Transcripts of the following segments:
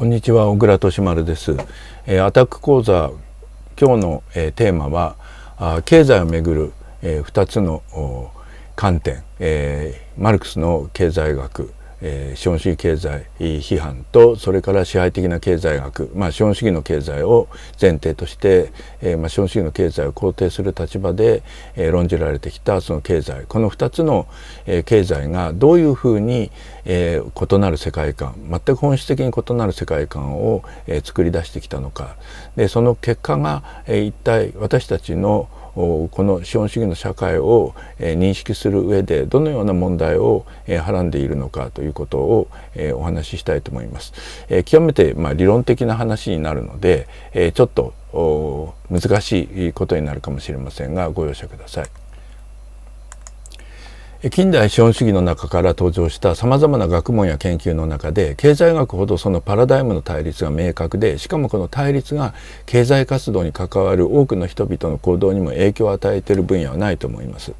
こんにちは小倉俊丸です、えー、アタック講座今日の、えー、テーマはあ経済をめぐる、えー、2つの観点、えー、マルクスの経済学。えー、資本主義経済批判とそれから支配的な経済学、まあ、資本主義の経済を前提として、えーまあ、資本主義の経済を肯定する立場で、えー、論じられてきたその経済。この2つの、えー、経済がどういうふうに、えー、異なる世界観全く本質的に異なる世界観を、えー、作り出してきたのか。でその結果が、えー、一体私たちのこの資本主義の社会を認識する上でどのような問題をはらんでいるのかということをお話ししたいと思います。極めてま理論的な話になるのでちょっと難しいことになるかもしれませんがご容赦ください。近代資本主義の中から登場したさまざまな学問や研究の中で経済学ほどそのパラダイムの対立が明確でしかもこの対立が経済活動に関わる多くの人々の行動にも影響を与えている分野はないと思います。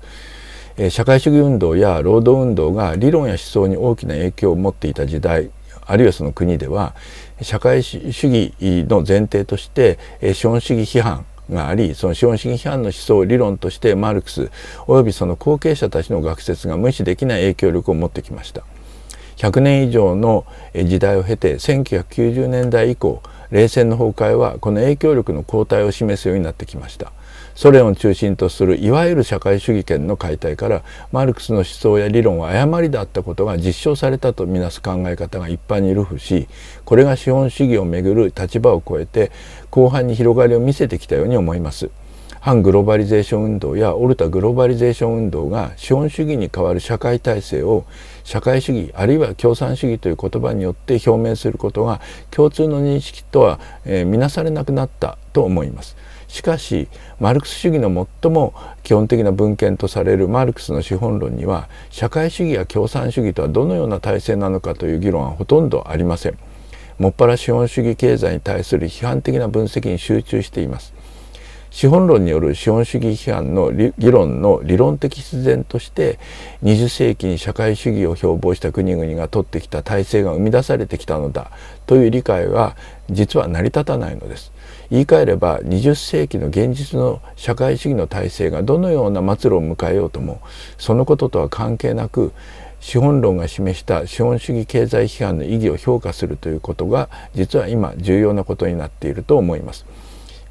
社会主義運動や労働運動が理論や思想に大きな影響を持っていた時代あるいはその国では社会主義の前提として資本主義批判がありその資本主義批判の思想を理論としてマルクスおよびその後継者たちの学説が無視できない影響力を持ってきました。100年以上の時代を経て1990年代以降冷戦の崩壊はこの影響力の後退を示すようになってきました。ソ連を中心とするいわゆる社会主義圏の解体からマルクスの思想や理論は誤りであったことが実証されたとみなす考え方が一般に流布しこれが資本主義をめぐる立場を超えて後半に広がりを見せてきたように思います。反グローバリゼーション運動やオルタグローバリゼーション運動が資本主義に代わる社会体制を社会主義あるいは共産主義という言葉によって表明することが共通の認識とは、えー、見なされなくなったと思います。しかしマルクス主義の最も基本的な文献とされるマルクスの資本論には社会主義や共産主義とはどのような体制なのかという議論はほとんどありません。もっぱら資本主義経済に対する批判的な分析に集中しています。資本論による資本主義批判の議論の理論的必然として20世紀に社会主義を標榜した国々が取ってきた体制が生み出されてきたのだという理解は実は成り立たないのです。言い換えれば20世紀の現実の社会主義の体制がどのような末路を迎えようともそのこととは関係なく資本論が示した資本主義経済批判の意義を評価するということが実は今重要なことになっていると思います。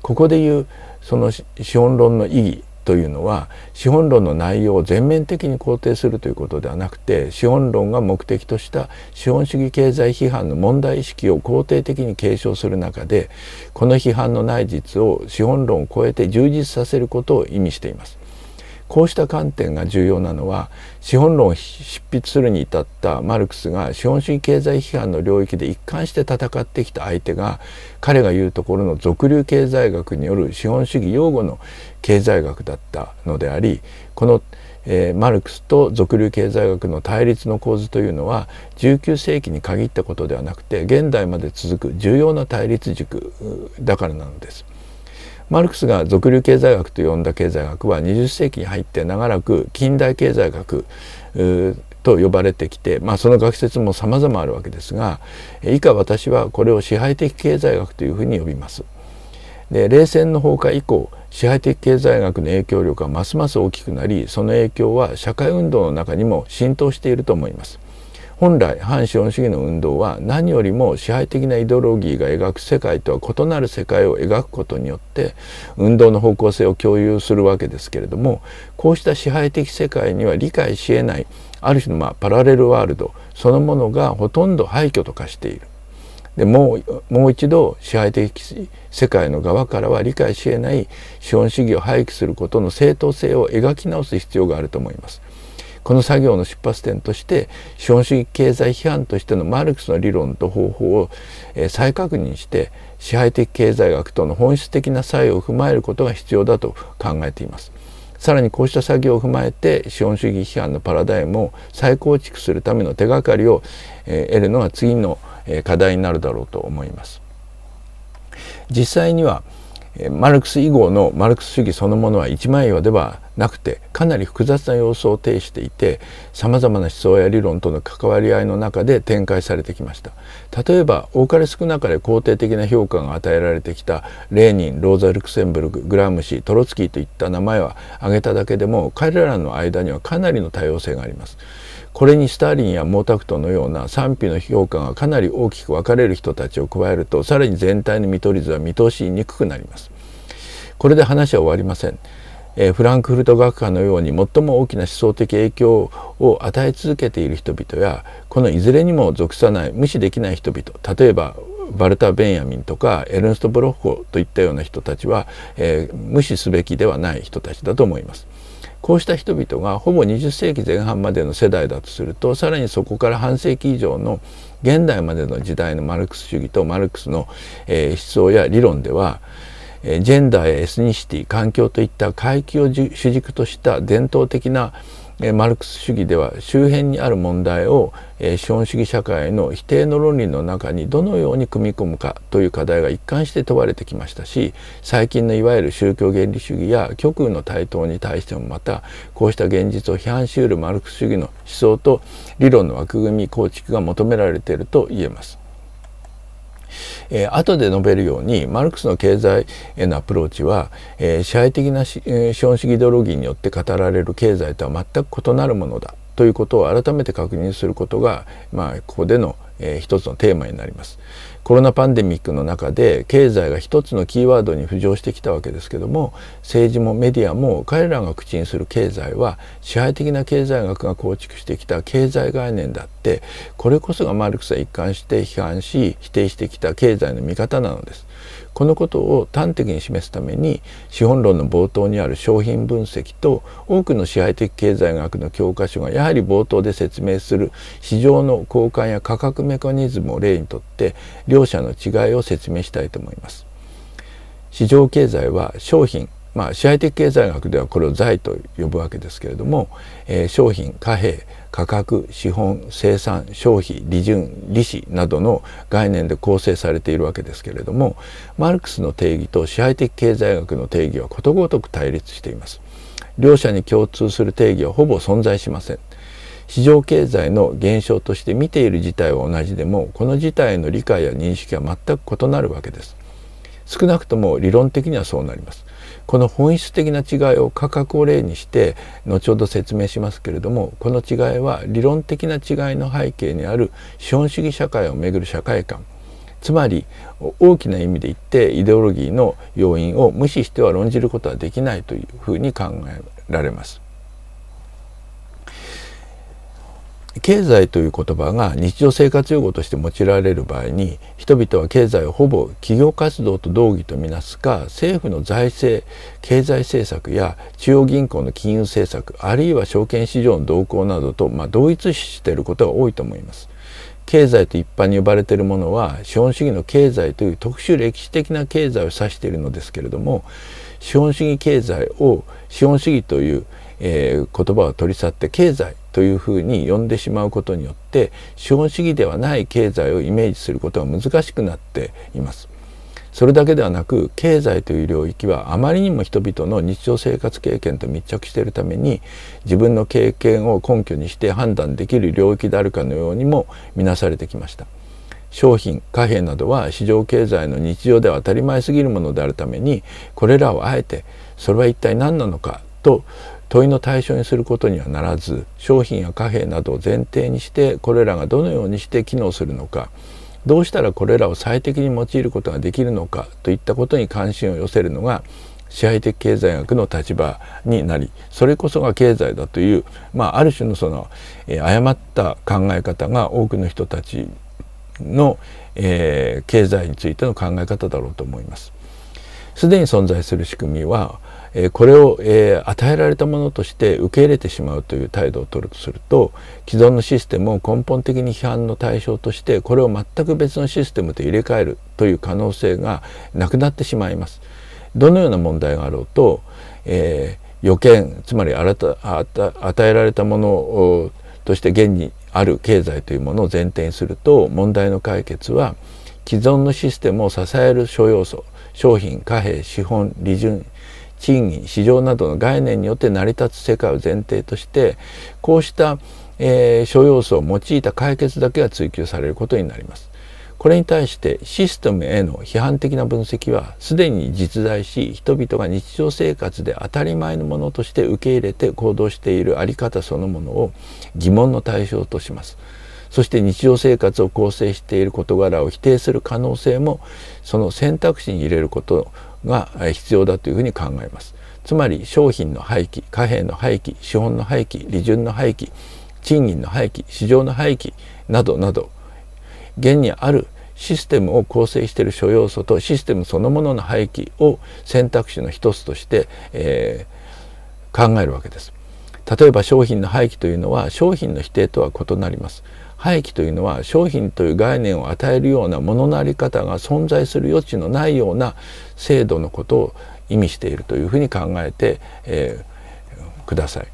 ここでいうその資本論の意義というのは資本論の内容を全面的に肯定するということではなくて資本論が目的とした資本主義経済批判の問題意識を肯定的に継承する中でこの批判の内実を資本論を超えて充実させることを意味しています。こうした観点が重要なのは資本論を執筆するに至ったマルクスが資本主義経済批判の領域で一貫して戦ってきた相手が彼が言うところの俗流経済学による資本主義用語の経済学だったのでありこのえー、マルクスと俗流経済学の対立の構図というのは19世紀に限ったことではなくて現代まで続く重要な対立軸だからなのです。マルクスが俗流経済学と呼んだ経済学は20世紀に入って長らく近代経済学と呼ばれてきて、まあ、その学説も様々あるわけですが以下私はこれを支配的経済学というふうに呼びます。で冷戦の崩壊以降支配的経済学の影響力はますます大きくなりその影響は社会運動の中にも浸透していると思います。本来反資本主義の運動は何よりも支配的なイデオロギーが描く世界とは異なる世界を描くことによって運動の方向性を共有するわけですけれどもこうした支配的世界には理解しえないある種のまパラレルワールドそのものがほとんど廃墟と化している。でもうもう一度支配的世界の側からは理解しえない資本主義を廃棄することの正当性を描き直す必要があると思います。この作業の出発点として資本主義経済批判としてのマルクスの理論と方法を再確認して支配的経済学との本質的な作用を踏まえることが必要だと考えています。さらにこうした作業を踏まえて資本主義批判のパラダイムを再構築するための手がかりを得るのが次の課題になるだろうと思います。実際にはマルクス以後のマルクス主義そのものは一枚岩ではなくてかなり複雑な様相を呈していてさまざまな思想や理論との関わり合いの中で展開されてきました。例えば多かれ少なかれ肯定的な評価が与えられてきたレーニンローザ・ルクセンブルググラムシートロツキーといった名前は挙げただけでも彼らの間にはかなりの多様性があります。これにスターリンや毛沢東のような賛否の評価がかなり大きく分かれる人たちを加えるとさらに全体の見取り図は見通しにくくなりますこれで話は終わりませんえフランクフルト学科のように最も大きな思想的影響を与え続けている人々やこのいずれにも属さない無視できない人々例えばバルタ・ベンヤミンとかエルンスト・ブロッホといったような人たちは、えー、無視すべきではない人たちだと思います。こうした人々がほぼ20世紀前半までの世代だとするとさらにそこから半世紀以上の現代までの時代のマルクス主義とマルクスの、えー、思想や理論ではジェンダーやエスニシティ環境といった階級を主軸とした伝統的なマルクス主義では周辺にある問題を資本主義社会の否定の論理の中にどのように組み込むかという課題が一貫して問われてきましたし最近のいわゆる宗教原理主義や極右の台頭に対してもまたこうした現実を批判しうるマルクス主義の思想と理論の枠組み構築が求められていると言えます。えー、後で述べるようにマルクスの経済へのアプローチは、えー、支配的な資本主義イデオロギーによって語られる経済とは全く異なるものだということを改めて確認することが、まあ、ここでの、えー、一つのテーマになります。コロナパンデミックの中で経済が一つのキーワードに浮上してきたわけですけども政治もメディアも彼らが口にする経済は支配的な経済学が構築してきた経済概念だってこれこそがマルクスは一貫して批判し否定してきた経済の見方なのです。このことを端的に示すために資本論の冒頭にある商品分析と多くの支配的経済学の教科書がやはり冒頭で説明する市場の交換や価格メカニズムを例にとって両者の違いを説明したいと思います。市場経済は商品まあ、支配的経済学ではこれを財と呼ぶわけですけれども、えー、商品貨幣価格資本生産消費利潤利子などの概念で構成されているわけですけれどもマルクスの定義と支配的経済学の定義はことごとく対立しています。両者に共通する定義はほぼ存在しません。市場経済の現象として見ている事態は同じでもこの事態の理解や認識は全く異なるわけです。少なくとも理論的にはそうなります。この本質的な違いを価格を例にして後ほど説明しますけれどもこの違いは理論的な違いの背景にある資本主義社会をめぐる社会観つまり大きな意味で言ってイデオロギーの要因を無視しては論じることはできないというふうに考えられます。経済という言葉が日常生活用語として用いられる場合に人々は経済をほぼ企業活動と同義とみなすか政府の財政経済政策や中央銀行の金融政策あるいは証券市場の動向などと、まあ、同一視していることが多いと思います。経済と一般に呼ばれているものは資本主義の経済という特殊歴史的な経済を指しているのですけれども資本主義経済を資本主義という、えー、言葉を取り去って経済というふうに呼んでしまうことによって資本主義ではない経済をイメージすることが難しくなっています。それだけではなく経済という領域はあまりにも人々の日常生活経験と密着しているために自分の経験を根拠にして判断できる領域であるかのようにも見なされてきました。商品貨幣などは市場経済の日常では当たり前すぎるものであるためにこれらをあえてそれは一体何なのかと問いの対象にすることにはならず商品や貨幣などを前提にしてこれらがどのようにして機能するのかどうしたらこれらを最適に用いることができるのかといったことに関心を寄せるのが支配的経済学の立場になりそれこそが経済だという、まあ、ある種のその、えー、誤った考え方が多くの人たちの、えー、経済についての考え方だろうと思います。すでに存在する仕組みはこれを与えられたものとして受け入れてしまうという態度を取るとすると既存のシステムを根本的に批判の対象としてこれを全く別のシステムと入れ替えるという可能性がなくなってしまいます。どのような問題があろうと、えー、予見つまり与えられたものとして現にある経済というものを前提にすると問題の解決は既存のシステムを支える諸要素商品貨幣資本利潤賃金市場などの概念によって成り立つ世界を前提としてこうした、えー、諸要素を用いた解決だけが追求されることになります。これに対してシステムへの批判的な分析はすでに実在し人々が日常生活で当たり前のものとして受け入れて行動している在り方そのものを疑問の対象とします。そして日常生活を構成している事柄を否定する可能性もその選択肢に入れることが必要だというふうに考えます。つまり商品の廃棄貨幣の廃棄資本の廃棄利潤の廃棄賃金の廃棄市場の廃棄などなど現にあるシステムを構成している諸要素とシステムそのものの廃棄を選択肢の一つとして、えー、考えるわけです。例えば商品の廃棄というのは商品の否定とは異なります。廃棄というのは商品という概念を与えるようなもののあり方が存在する余地のないような制度のことを意味しているというふうに考えて、えー、ください。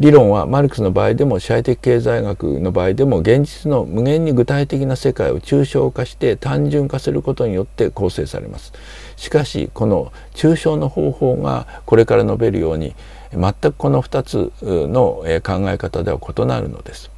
理論はマルクスの場合でも社会的経済学の場合でも現実の無限に具体的な世界を抽象化して単純化することによって構成されます。しかしこの抽象の方法がこれから述べるように全くこの2つの考え方では異なるのです。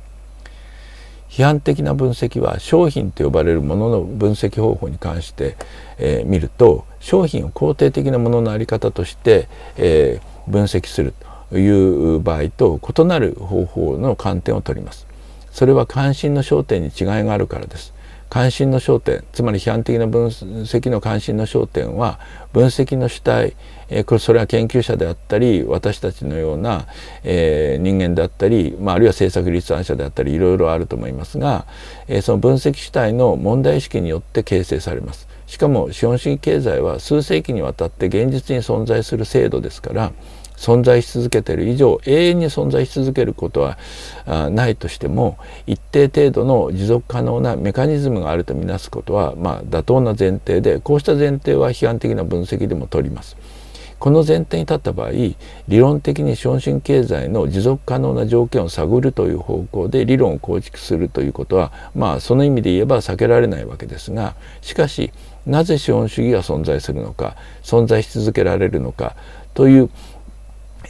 批判的な分析は商品と呼ばれるものの分析方法に関して、えー、見ると商品を肯定的なものの在り方として、えー、分析するという場合と異なる方法の観点を取ります。それは関心の焦点に違いがあるからです。関心の焦点つまり批判的な分析の関心の焦点は分析の主体、え、これそれは研究者であったり私たちのような、え、人間であったり、まあ、るいは政策立案者であったりいろいろあると思いますが、え、その分析主体の問題意識によって形成されます。しかも資本主義経済は数世紀にわたって現実に存在する制度ですから存在し続けている以上永遠に存在し続けることはないとしても一定程度の持続可能なメカニズムがあるとみなすことは、まあ、妥当な前提でこうした前提は批判的な分析でも取ります。この前提に立った場合理論的に資本主義経済の持続可能な条件を探るという方向で理論を構築するということはまあその意味で言えば避けられないわけですがしかしなぜ資本主義が存在するのか存在し続けられるのかという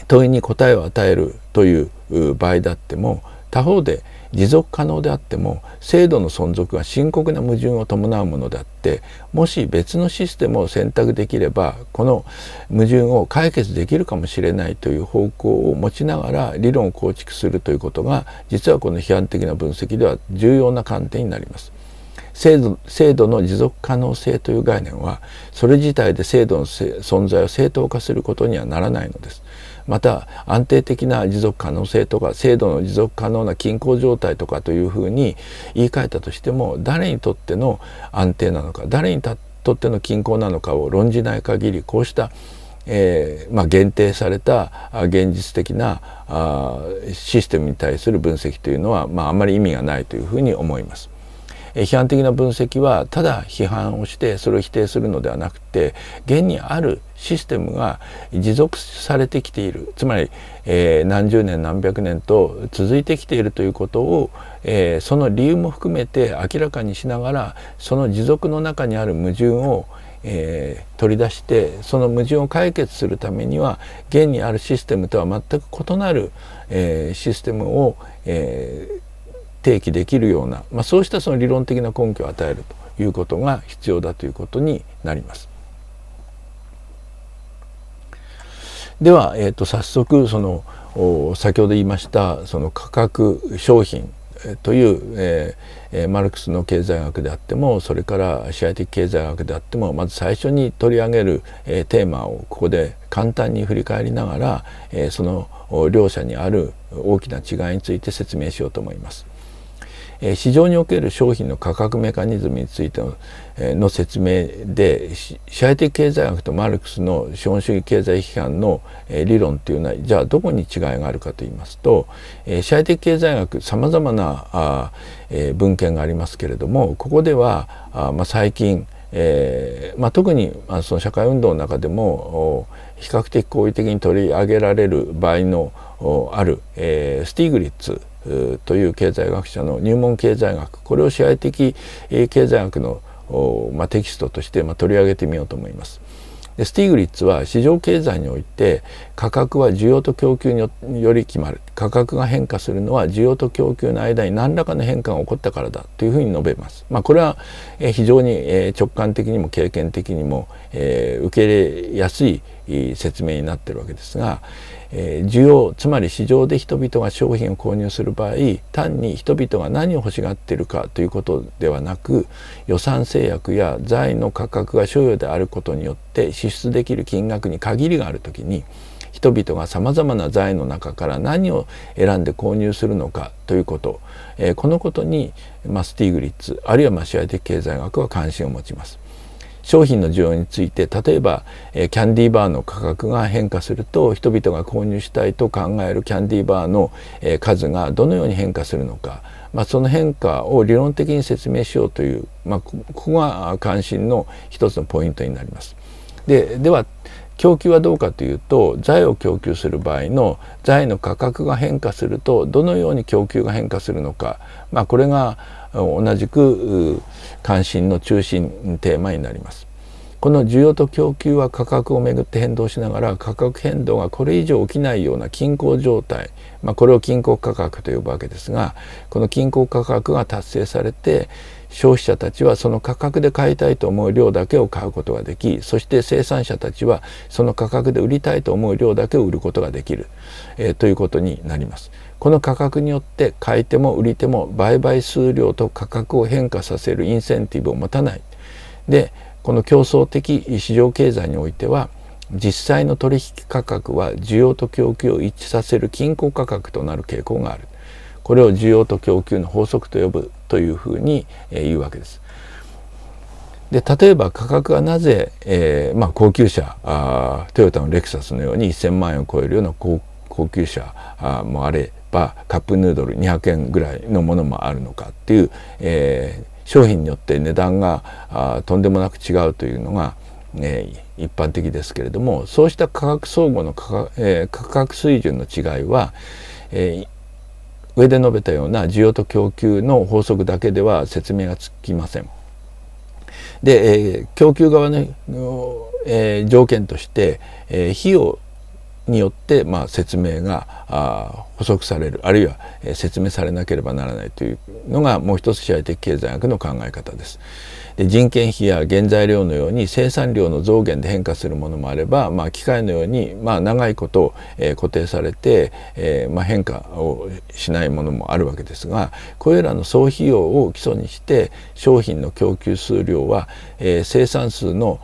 問いに答えを与えるという場合であっても他方で持続可能であっても制度の存続は深刻な矛盾を伴うものであってもし別のシステムを選択できればこの矛盾を解決できるかもしれないという方向を持ちながら理論を構築するということが実はこの批判的な分析では重要な観点になります。制度制度の持続可能性という概念はそれ自体で制度の存在を正当化することにはならないのです。また安定的な持続可能性とか制度の持続可能な均衡状態とかというふうに言い換えたとしても誰にとっての安定なのか誰にとっての均衡なのかを論じない限りこうしたえーまあ、限定された現実的なあシステムに対する分析というのは、まあ、あまり意味がないというふうに思います。批判的な分析はただ批判をしてそれを否定するのではなくて現にあるシステムが持続されてきている。つまり、えー、何十年何百年と続いてきているということを、えー、その理由も含めて明らかにしながらその持続の中にある矛盾をえー、取り出してその矛盾を解決するためには現にあるシステムとは全く異なる、えー、システムを、えー、提起できるような、まあ、そうしたその理論的な根拠を与えるということが必要だということになります。では、えー、と早速その先ほど言いましたその価格商品という、えー、マルクスの経済学であってもそれから支配的経済学であってもまず最初に取り上げる、えー、テーマをここで簡単に振り返りながら、えー、その両者にある大きな違いについて説明しようと思います。市場における商品の価格メカニズムについての,、の説明で支配的経済学とマルクスの資本主義経済批判の理論というのはじゃあどこに違いがあるかといいますと支配的経済学さまざまなあ、え文献がありますけれどもここではあ、まあ、最近えまあ、特に、まあ、その社会運動の中でも比較的好意的に取り上げられる場合のある、え、スティーグリッツという経済学者の入門経済学これを支配的経済学のまあ、テキストとして、取り上げてみようと思います。スティーグリッツは市場経済において価格は需要と供給により決まる価格が変化するのは需要と供給の間に何らかの変化が起こったからだというふうに述べます。まあ、これは非常に直感的にも経験的にも受け入れやすい説明になってるわけですが、需要つまり市場で人々が商品を購入する場合単に人々が何を欲しがっているかということではなく予算制約や財の価格が所有であることによって支出できる金額に限りがある時に人々がさまざまな財の中から何を選んで購入するのかということ、えー、このことに、まあ、スティーグリッツあるいはまあ支配的経済学は関心を持ちます。商品の需要について例えば、えキャンディーバーの価格が変化すると人々が購入したいと考えるキャンディーバーの、え数がどのように変化するのか、まあ、その変化を理論的に説明しようという、まあ、ここが関心の一つのポイントになります。ででは供給はどうかというと財を供給する場合の財の価格が変化するとどのように供給が変化するのか、まあ、これが同じく関心の中心テーマになります。この需要と供給は価格をめぐって変動しながら価格変動がこれ以上起きないような均衡状態、まあ、これを均衡価格と呼ぶわけですがこの均衡価格が達成されて消費者たちはその価格で買いたいと思う量だけを買うことができそして生産者たちはその価格で売りたいと思う量だけを売ることができる、えー、ということになります。この価格によって買い手も売り手も売買数量と価格を変化させるインセンティブを持たない。でこの競争的市場経済においては実際の取引価格は需要と供給を一致させる均衡価格となる傾向がある。これを需要と供給の法則と呼ぶというふうに言うわけです。で例えば価格がなぜ、えーまあ、高級車あトヨタのレクサスのように1,000万円を超えるような高高級車あもあればカップヌードル200円ぐらいのものもあるのかっていう、えー、商品によって値段があとんでもなく違うというのが、えー、一般的ですけれどもそうした価格相互の価格,、えー、価格水準の違いは、えー、上で述べたような需要と供給の法則だけでは説明がつきません。で、えー、供給側の、えー、条件として、えー、費用によって、まあ、説明があ補足されるあるいは、えー、説明されなければならないというのがもう一つ支配的経済学の考え方です。で人件費や原材料のように生産量の増減で変化するものもあれば、まあ、機械のように、まあ、長いこと、えー、固定されて、えーまあ、変化をしないものもあるわけですがこれらの総費用を基礎にして商品の供給数量は、えー、生産数の、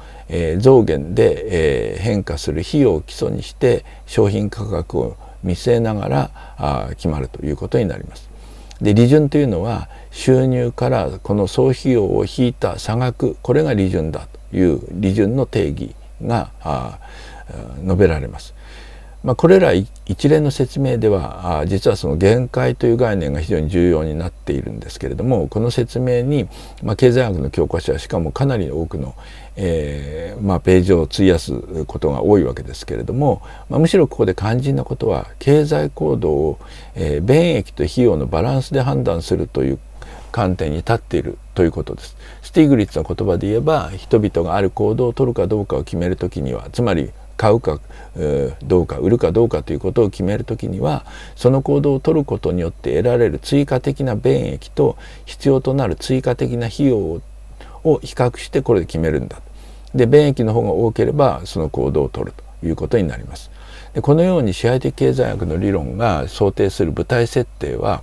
増減で、変化する費用を基礎にして商品価格を見据えながら決まるということになります。で利潤というのは収入からこの総費用を引いた差額これが利潤だという利潤の定義が述べられます。まあ、これら一連の説明では実はその限界という概念が非常に重要になっているんですけれどもこの説明に、まあ、経済学の教科書はしかもかなり多くの、えーまあ、ページを費やすことが多いわけですけれども、まあ、むしろここで肝心なことは経済行動を、えー、便益と費用のバランスで判断するという観点に立っているということです。スティグリッツの言葉で言えば人々がある行動を取るかどうかを決めるときにはつまり買うかどうか売るかどうかということを決める時にはその行動を取ることによって得られる追加的な便益と必要となる追加的な費用を比較してこれで決めるんだ。で便益の方が多ければその行動を取るということになります。でこのように支配的経済学の理論が想定する舞台設定は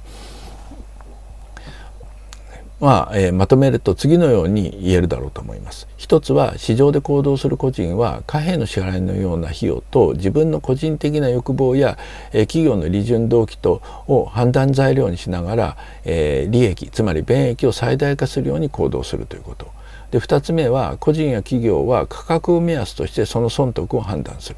まあ、えー、まとめると次のように言えるだろうと思います。一つは市場で行動する個人は貨幣の支払いのような費用と自分の個人的な欲望や、えー、企業の利潤動機とを判断材料にしながら、えー、利益つまり便益を最大化するように行動するということ。で2つ目は個人や企業は価格を目安としてその損得を判断する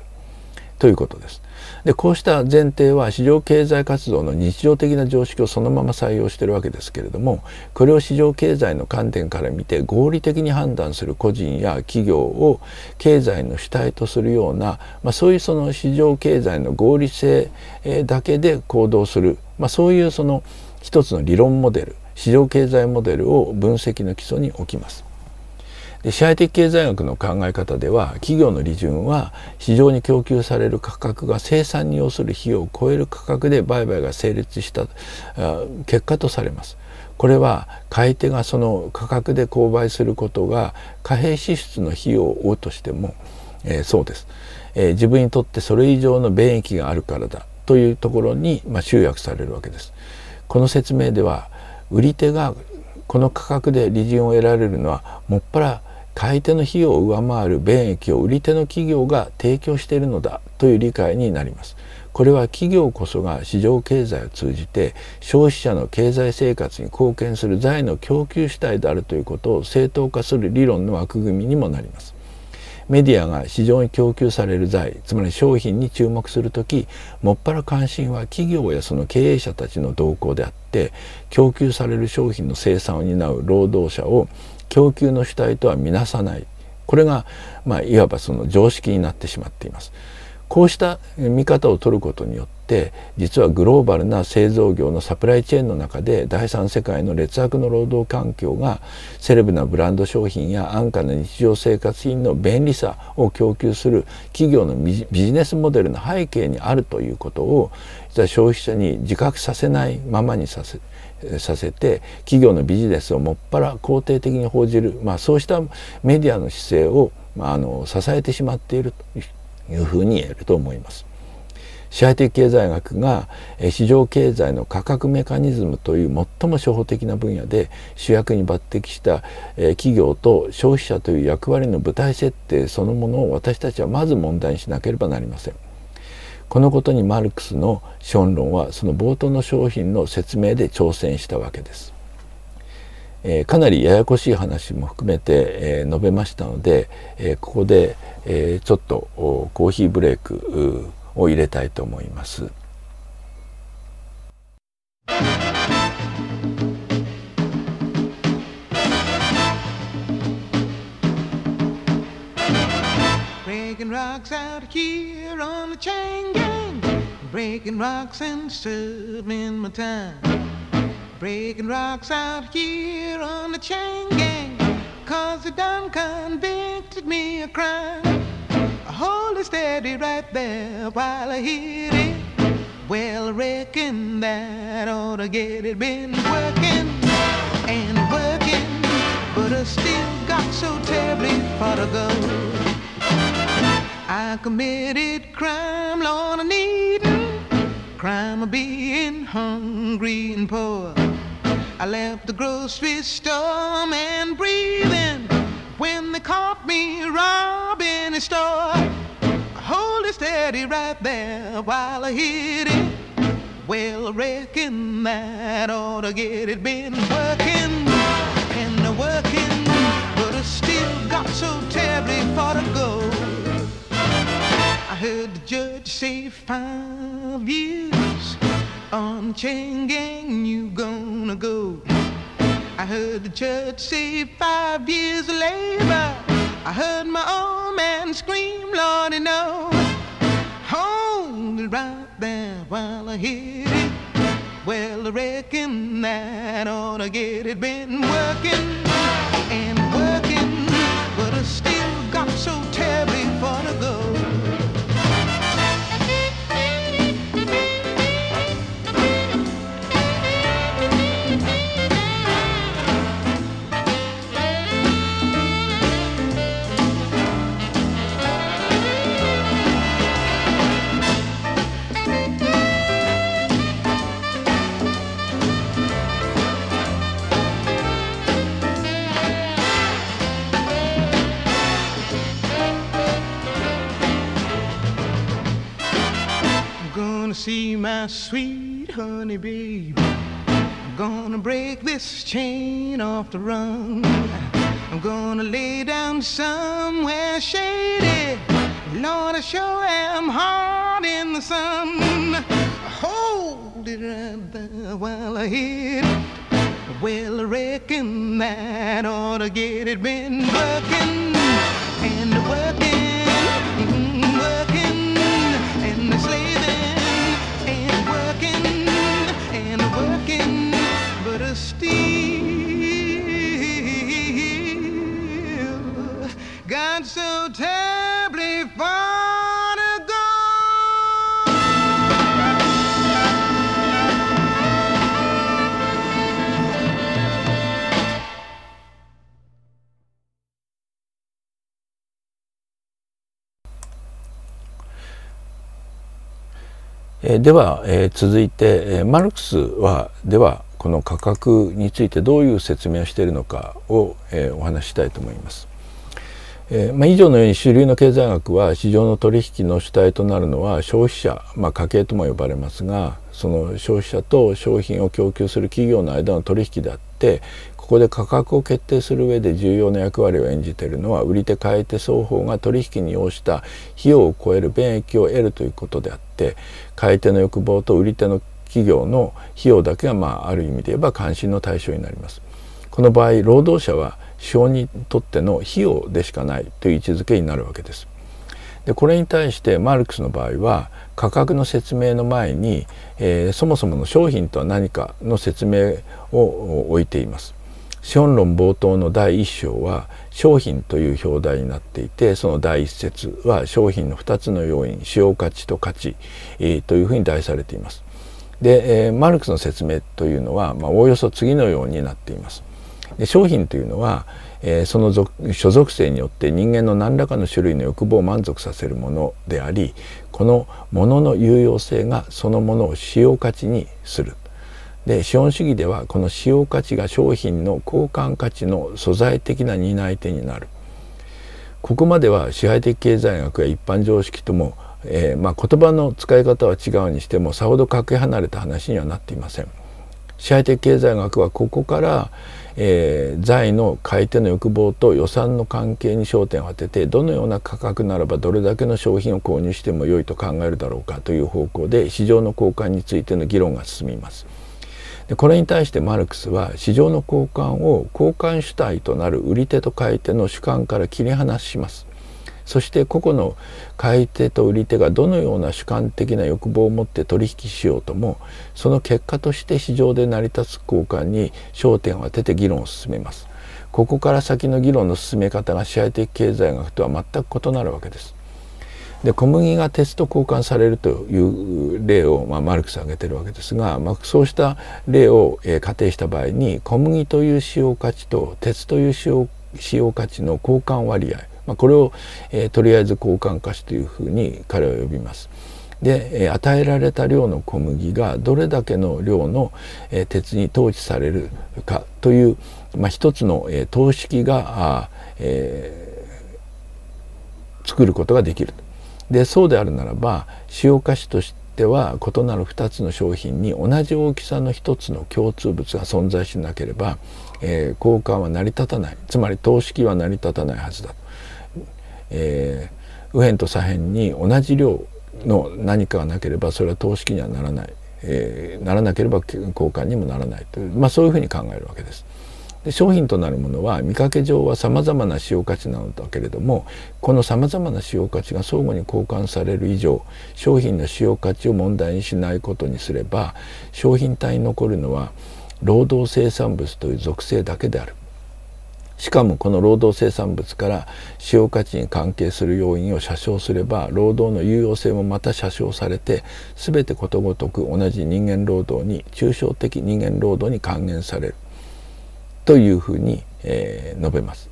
ということです。でこうした前提は市場経済活動の日常的な常識をそのまま採用しているわけですけれどもこれを市場経済の観点から見て合理的に判断する個人や企業を経済の主体とするような、まあ、そういうその市場経済の合理性だけで行動する、まあ、そういうその一つの理論モデル市場経済モデルを分析の基礎に置きます。で支配的経済学の考え方では企業の利潤は市場に供給される価格が生産に要する費用を超える価格で売買が成立した結果とされます。これは買い手がその価格で購買することが貨幣支出の費用を負うとしても、えー、そうです、えー、自分にとってそれ以上の便益があるからだというところに、まあ、集約されるわけです。この説明では売り手がこの価格で利潤を得られるのはもっぱら買い手の費用を上回る便益を売り手の企業が提供しているのだという理解になります。これは企業こそが市場経済を通じて消費者の経済生活に貢献する財の供給主体であるということを正当化する理論の枠組みにもなります。メディアが市場に供給される財つまり商品に注目する時もっぱら関心は企業やその経営者たちの動向であって供給される商品の生産を担う労働者を供給の主体とは見なさないこれが、まあ、いわばその常識になってしまっています。こうした見方を取ることによって実はグローバルな製造業のサプライチェーンの中で第三世界の劣悪の労働環境がセレブなブランド商品や安価な日常生活品の便利さを供給する企業のビジネスモデルの背景にあるということを消費者に自覚させないままにさせさせて企業のビジネスをもっぱら肯定的に報じる、まあ、そうしたメディアの姿勢を、まあ、あの支えてしまっているというふうに言えると思います。支配的経済学が市場経済の価格メカニズムという最も初歩的な分野で主役に抜擢した企業と消費者という役割の舞台設定そのものを私たちはまず問題にしなければなりません。このことにマルクスの資本論はその冒頭の商品の説明で挑戦したわけです。えー、かなりややこしい話も含めて、えー、述べましたので、えー、ここで、えちょっとコーヒーブレイクを入れたいと思います。Rocks out here on the chain gang Breaking rocks and serving my time Breaking rocks out here on the chain gang. Cause they done convicted me of crime. Hold it steady right there while I hit it. Well, I reckon that ought to get it. Been working and working, but I still got so terribly far to go. I committed crime, Lord, I need crime of being hungry and poor. I left the grocery store and breathing when they caught me robbing a store. Hold it steady right there while I hit it. Well, I reckon that ought to get it. Been working and working, but I still got so terribly far to go. I heard the judge say five years on chain gang you gonna go. I heard the judge say five years of labor. I heard my old man scream, Lordy, no. Hold it right there while I hit it. Well, I reckon that ought to get it. Been working and working, but I still got so terribly far to my sweet honey baby. I'm gonna break this chain off the run. I'm gonna lay down somewhere shady. Lord, I sure am hard in the sun. Hold it right there while I hit it. Well, I reckon that ought to get it. Been working and working, Eh, では、え、続いて、え、マルクスはではこの価格についてどういう説明をしているのかを、え、お話ししたいと思います。えまあ、以上のように主流の経済学は市場の取引の主体となるのは消費者、まあ、家計とも呼ばれますがその消費者と商品を供給する企業の間の取引であってここで価格を決定する上で重要な役割を演じているのは売り手買い手双方が取引に要した費用を超える便益を得るということであって買い手の欲望と売り手の企業の費用だけが、まあ、ある意味で言えば関心の対象になります。この場合労働者は資本にとっての費用でしかないという位置づけになるわけです。でこれに対してマルクスの場合は価格の説明の前に、えー、そもそもの商品とは何かの説明を置いています。資本論冒頭の第1章は商品という表題になっていてその第1節は商品の2つの要因使用価値と価値、えー、というふうに題されています。で、えー、マルクスの説明というのは、まあ、おおよそ次のようになっています。で商品というのは、えー、その所属性によって人間の何らかの種類の欲望を満足させるものでありこのものの有用性がそのものを使用価値にする。で資本主義ではこの使用価値が商品の交換価値の素材的な担い手になる。ここまでは支配的経済学や一般常識とも、えーまあ、言葉の使い方は違うにしてもさほどかけ離れた話にはなっていません。支配的経済学はここから、えー、財の買い手の欲望と予算の関係に焦点を当ててどのような価格ならばどれだけの商品を購入しても良いと考えるだろうかという方向で市場の交換についての議論が進みます。でこれに対してマルクスは市場の交換を交換主体となる売り手と買い手の主観から切り離します。そして個々の買い手と売り手がどのような主観的な欲望を持って取引しようともその結果として市場で成り立つ交換に焦点を当てて議論を進めます。ここから先の議論の進め方が支配的経済学とは全く異なるわけです。で小麦が鉄と交換されるという例を、まあ、マルクスは挙げてるわけですが、まあ、そうした例を、えー、仮定した場合に小麦という使用価値と鉄という使用使用価値の交換割合まあ、これを、えー、とりあえず交換化しというふうに彼は呼びます。で、えー、与えられた量の小麦がどれだけの量の、えー、鉄に統治されるかという、まあ、一つの、えー、等式があ、えー、作ることができる。でそうであるならば使用価値としては異なる2つの商品に同じ大きさの1つの共通物が存在しなければ、えー、交換は成り立たない。つまり等式は成り立たないはずだえー、右辺と左辺に同じ量の何かがなければそれは等式にはならない、えー、ならなければ交換にもならないという、まあ、そういうふうに考えるわけです。で商品となるものは見かけ上はさまざまな使用価値なのだけれどもこのさまざまな使用価値が相互に交換される以上商品の使用価値を問題にしないことにすれば商品体に残るのは労働生産物という属性だけである。しかもこの労働生産物から使用価値に関係する要因を写生すれば労働の有用性もまた写生されて全てことごとく同じ人間労働に抽象的人間労働に還元される。というふうに、えー、述べます。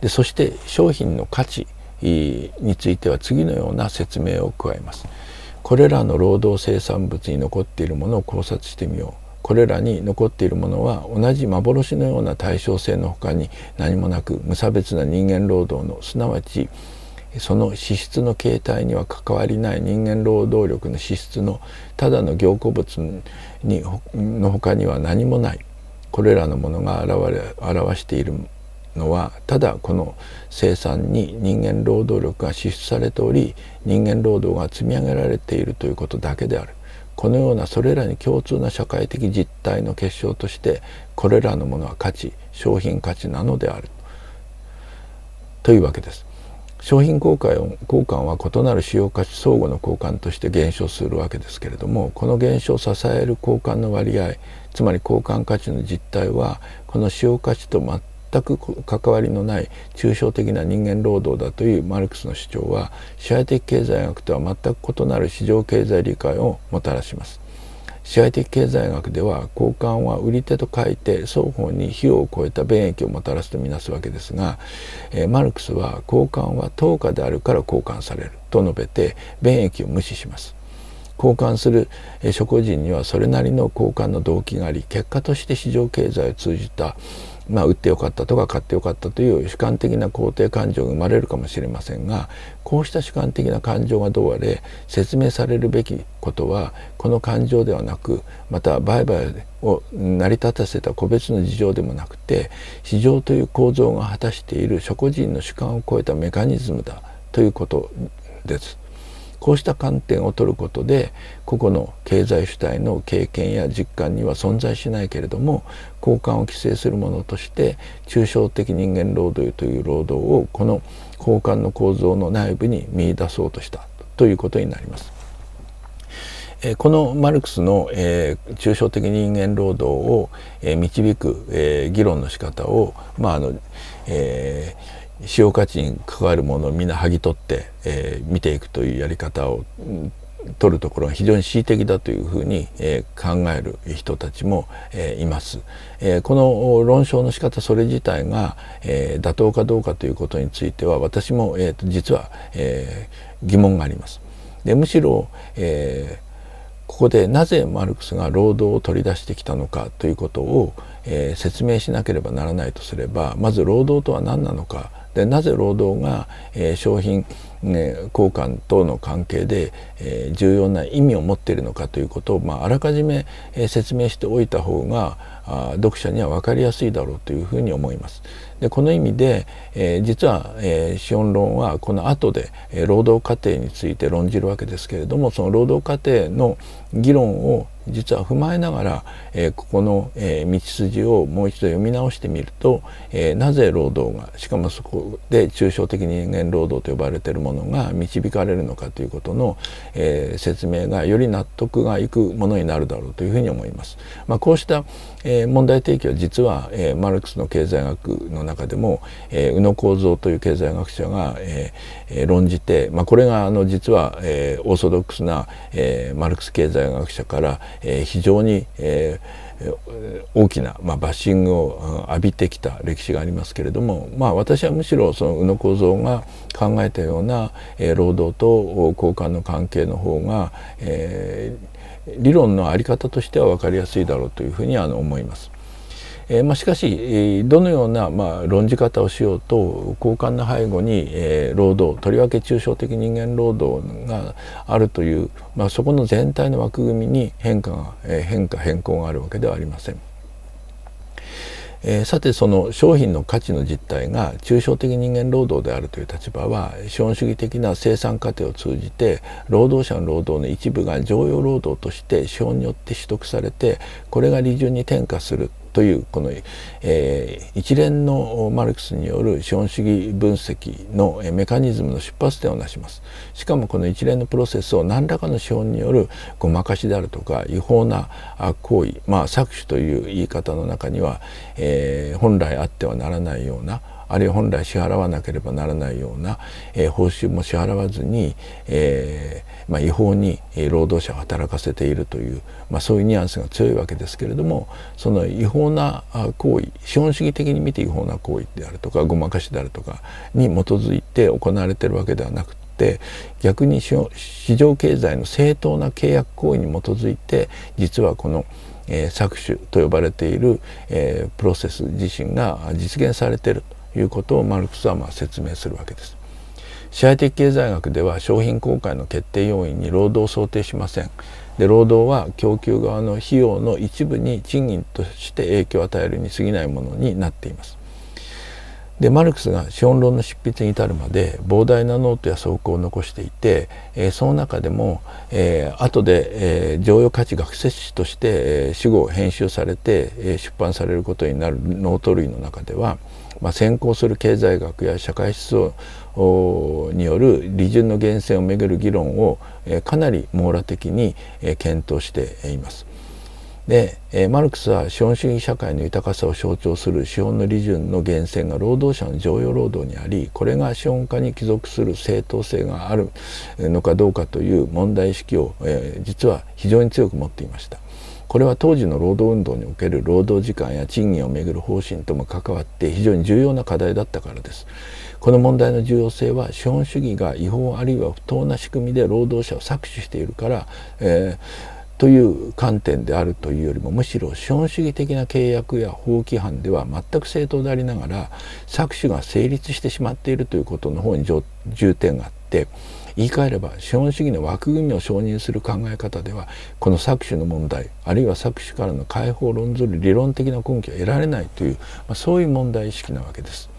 でそして商品の価値については次のような説明を加えます。これらの労働生産物に残っているものを考察してみよう。これらに残っているものは同じ幻のような対称性のほかに何もなく無差別な人間労働のすなわちその資質の形態には関わりない人間労働力の資質のただの凝固物にの他には何もないこれらのものが現れ表しているのはただこの生産に人間労働力が支出されており人間労働が積み上げられているということだけである。このようなそれらに共通な社会的実態の結晶としてこれらのものは価値商品価値なのであるというわけです。商品交換交換は異なる使用価値相互の交換として減少するわけですけれどもこの減少を支える交換の割合つまり交換価値の実態はこの使用価値と全く関わりのない抽象的な人間労働だというマルクスの主張は支配的経済学とは全く異なる市場経済理解をもたらします。支配的経済学では交換は売り手と書いて双方に費用を超えた便益をもたらすとみなすわけですが、えー、マルクスは交換は等価であるから交換されると述べて便益を無視します。交換する諸個人にはそれなりの交換の動機があり結果として市場経済を通じたまあ、売ってよかったとか買ってよかったという主観的な肯定感情が生まれるかもしれませんがこうした主観的な感情がどうあれ説明されるべきことはこの感情ではなくまた売買を成り立たせた個別の事情でもなくて市場という構造が果たしている諸個人の主観を超えたメカニズムだということです。こうした観点を取ることで個々の経済主体の経験や実感には存在しないけれども交換を規制するものとして抽象的人間労働という労働をこの交換の構造の内部に見出そうとしたということになります。このマルクスの、えー、抽象的人間労働を、えー、導く、えー、議論の仕方を、まああのえー使用価値に関わるものをみんな剥ぎ取って、えー、見ていくというやり方を、取るところが非常に恣意的だというふうに、えー、考える人たちも、えー、います、えー、この論証の仕方それ自体が、え妥当かどうかということについては私も、えーと、実は、え疑問があります。でむしろ、えここでなぜマルクスが労働を取り出してきたのかということを、え説明しなければならないとすればまず労働とは何なのかでなぜ労働が、えー、商品、ね、交換等の関係で、えー、重要な意味を持っているのかということを、まあ、あらかじめ、えー、説明しておいた方があ読者には分かりやすいだろうというふうに思います。でこの意味で、えー、実は、えー、資本論はこの後で、えー、労働過程について論じるわけですけれどもその労働過程の議論を実は踏まえながら、えー、ここの、えー、道筋をもう一度読み直してみると、えー、なぜ労働がしかもそこで抽象的人間労働と呼ばれているものが導かれるのかということの、えー、説明がより納得がいくものになるだろうというふうに思います。まあ、こうした、えー、問題提起は実は、えー、マルクスの経済学の中でも、えー、宇野幸三という経済学者が、えー、え論じて、まあ、これがあの実は、え、オーソドックスな、え、マルクス経済学者から、え、非常に、え大きな、まあ、バッシングを浴びてきた歴史がありますけれども、まあ、私はむしろその宇野幸三が考えたような、え、労働と交換の関係の方が、え、理論の在り方としては分かりやすいだろうというふうにあの思います。えーまあ、しかしどのような、まあ、論じ方をしようと交換の背後に、えー、労働とりわけ抽象的人間労働があるという、まあ、そこの全体の枠組みに変化が、えー、変化変更があるわけではありません。えー、さてその商品の価値の実態が抽象的人間労働であるという立場は資本主義的な生産過程を通じて労働者の労働の一部が常用労働として資本によって取得されてこれが利潤に転嫁するというこの、えー、一連のマルクスによる資本主義分析のメカニズムの出発点をなします。しかもこの一連のプロセスを何らかの資本によるごまかしであるとか違法な行為まあ搾取という言い方の中には、えー、本来あってはならないようなあるいは本来支払わなければならないような、えー、報酬も支払わずに、えーまあ、違法に労働者を働かせているという、まあ、そういうニュアンスが強いわけですけれどもその違法な行為資本主義的に見て違法な行為であるとかごまかしであるとかに基づいて行われてるわけではなくて逆に市場経済の正当な契約行為に基づいて実はこのえー、搾取と呼ばれている、えー、プロセス自身が実現されている。ということをマルクスはまあ説明するわけです。支配的経済学では商品交換の決定要因に労働を想定しませんで労働は供給側の費用の一部に賃金として影響を与えるに過ぎないものになっていますでマルクスが資本論の執筆に至るまで膨大なノートや草稿を残していて、えー、その中でも、えー、後で、えー、常用価値学説誌として、えー、死後編集されて、えー、出版されることになるノート類の中では、まあ、先行する経済学や社会思想による利潤の源泉をめぐる議論をかなり網羅的に検討しています。で、え、マルクスは資本主義社会の豊かさを象徴する資本の利潤の源泉が労働者の常用労働にありこれが資本家に帰属する正当性があるのかどうかという問題意識を、え、実は非常に強く持っていました。これは当時の労働運動における労働時間や賃金をめぐる方針とも関わって非常に重要な課題だったからです。この問題の重要性は資本主義が違法あるいは不当な仕組みで労働者を搾取しているから、えーという観点であるというよりもむしろ資本主義的な契約や法規範では全く正当でありながら搾取が成立してしまっているということの方に重点があって言い換えれば資本主義の枠組みを承認する考え方ではこの搾取の問題あるいは搾取からの解放を論ずる理論的な根拠を得られないという、まあ、そういう問題意識なわけです。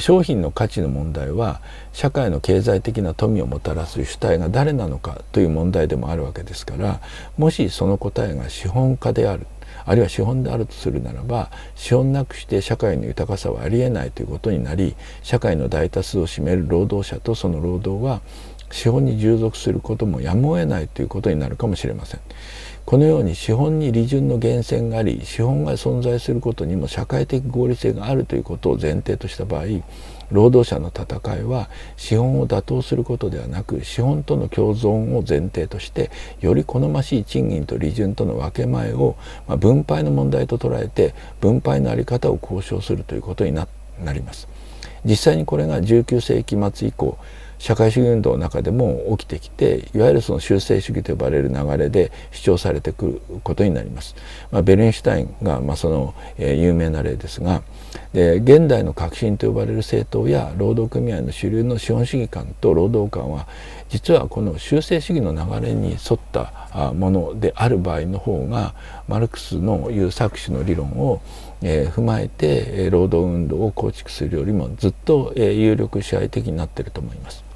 商品の価値の問題は社会の経済的な富をもたらす主体が誰なのかという問題でもあるわけですからもしその答えが資本家であるあるいは資本であるとするならば資本なくして社会の豊かさはありえないということになり社会の大多数を占める労働者とその労働は資本に従属することもやむを得ないということになるかもしれません。このように資本に利潤の源泉があり資本が存在することにも社会的合理性があるということを前提とした場合労働者の戦いは資本を打倒することではなく資本との共存を前提としてより好ましい賃金と利潤との分け前を、まあ、分配の問題と捉えて分配の在り方を交渉するということになります。実際にこれが19世紀末以降社会主義運動の中でも起きてきていわゆるその修正主義と呼ばれる流れで主張されてくることになります。まあ、ベルンシュタインがまあその、えー、有名な例ですがで現代の革新と呼ばれる政党や労働組合の主流の資本主義観と労働観は実はこの修正主義の流れに沿ったものである場合の方がマルクスの言う搾取の理論をえー、踏まえて、え労働運動を構築するよりもずっと、え有力支配的になっていると思います。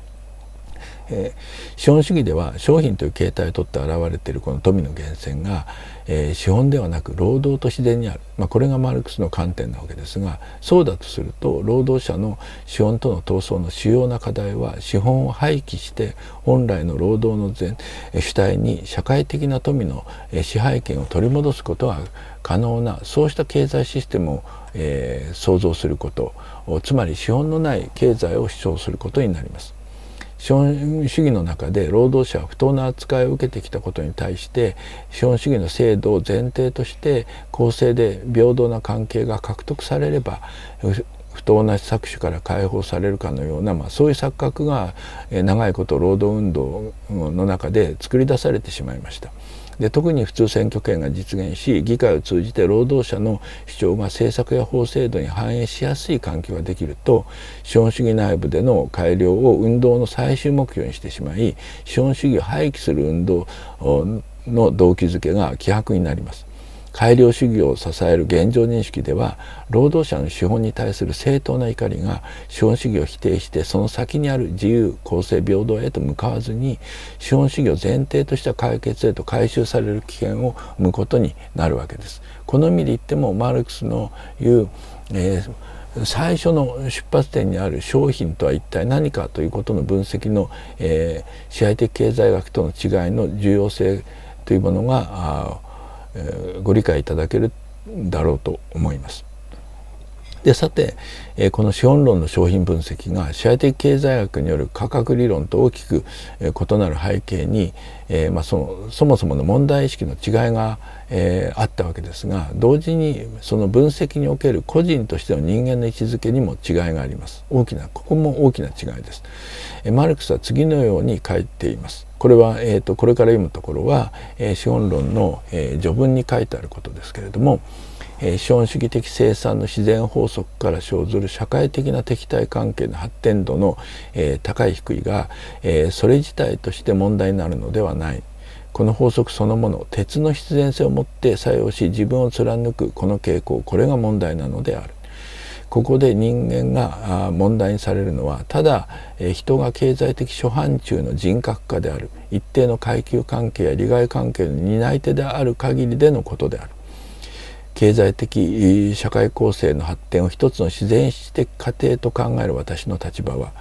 えー、資本主義では商品という形態をとって現れているこの富の源泉が、えー、資本ではなく労働と自然にある、まあ、これがマルクスの観点なわけですがそうだとすると労働者の資本との闘争の主要な課題は資本を廃棄して本来の労働の全主体に社会的な富の支配権を取り戻すことが可能なそうした経済システムを、えー、創造することつまり資本のない経済を主張することになります。資本主義の中で労働者は不当な扱いを受けてきたことに対して資本主義の制度を前提として公正で平等な関係が獲得されれば不当な搾取から解放されるかのような、まあ、そういう錯覚が長いこと労働運動の中で作り出されてしまいました。で特に普通選挙権が実現し議会を通じて労働者の主張が政策や法制度に反映しやすい環境ができると資本主義内部での改良を運動の最終目標にしてしまい資本主義を廃棄する運動の動機づけが希薄になります。改良主義を支える現状認識では労働者の資本に対する正当な怒りが資本主義を否定してその先にある自由公正平等へと向かわずに資本主義を前提とした解決へと回収される危険を生むことになるわけです。この意味で言ってもマルクスの言う、えー、最初の出発点にある商品とは一体何かということの分析の、えー、支配的経済学との違いの重要性というものがえご理解いただけるだろうと思います。でさて、えこの資本論の商品分析が支配的経済学による価格理論と大きく、え異なる背景に、えまあ、そのそもそもの問題意識の違いが、えあったわけですが同時にその分析における個人としての人間の位置づけにも違いがあります大きなここも大きな違いです。えマルクスは次のように書いています。これは、えーと、これから読むところは、えー、資本論の、えー、序文に書いてあることですけれども、え、資本主義的生産の自然法則から生ずる社会的な敵対関係の発展度の、え、高い低いが、え、それ自体として問題になるのではない。この法則そのもの鉄の必然性をもって作用し自分を貫くこの傾向これが問題なのである。ここで人間が問題にされるのはただ人が経済的諸範疇の人格化である。一定の階級関係や利害関係の担い手である限りでのことである。経済的社会構成の発展を一つの自然史的過程と考える私の立場は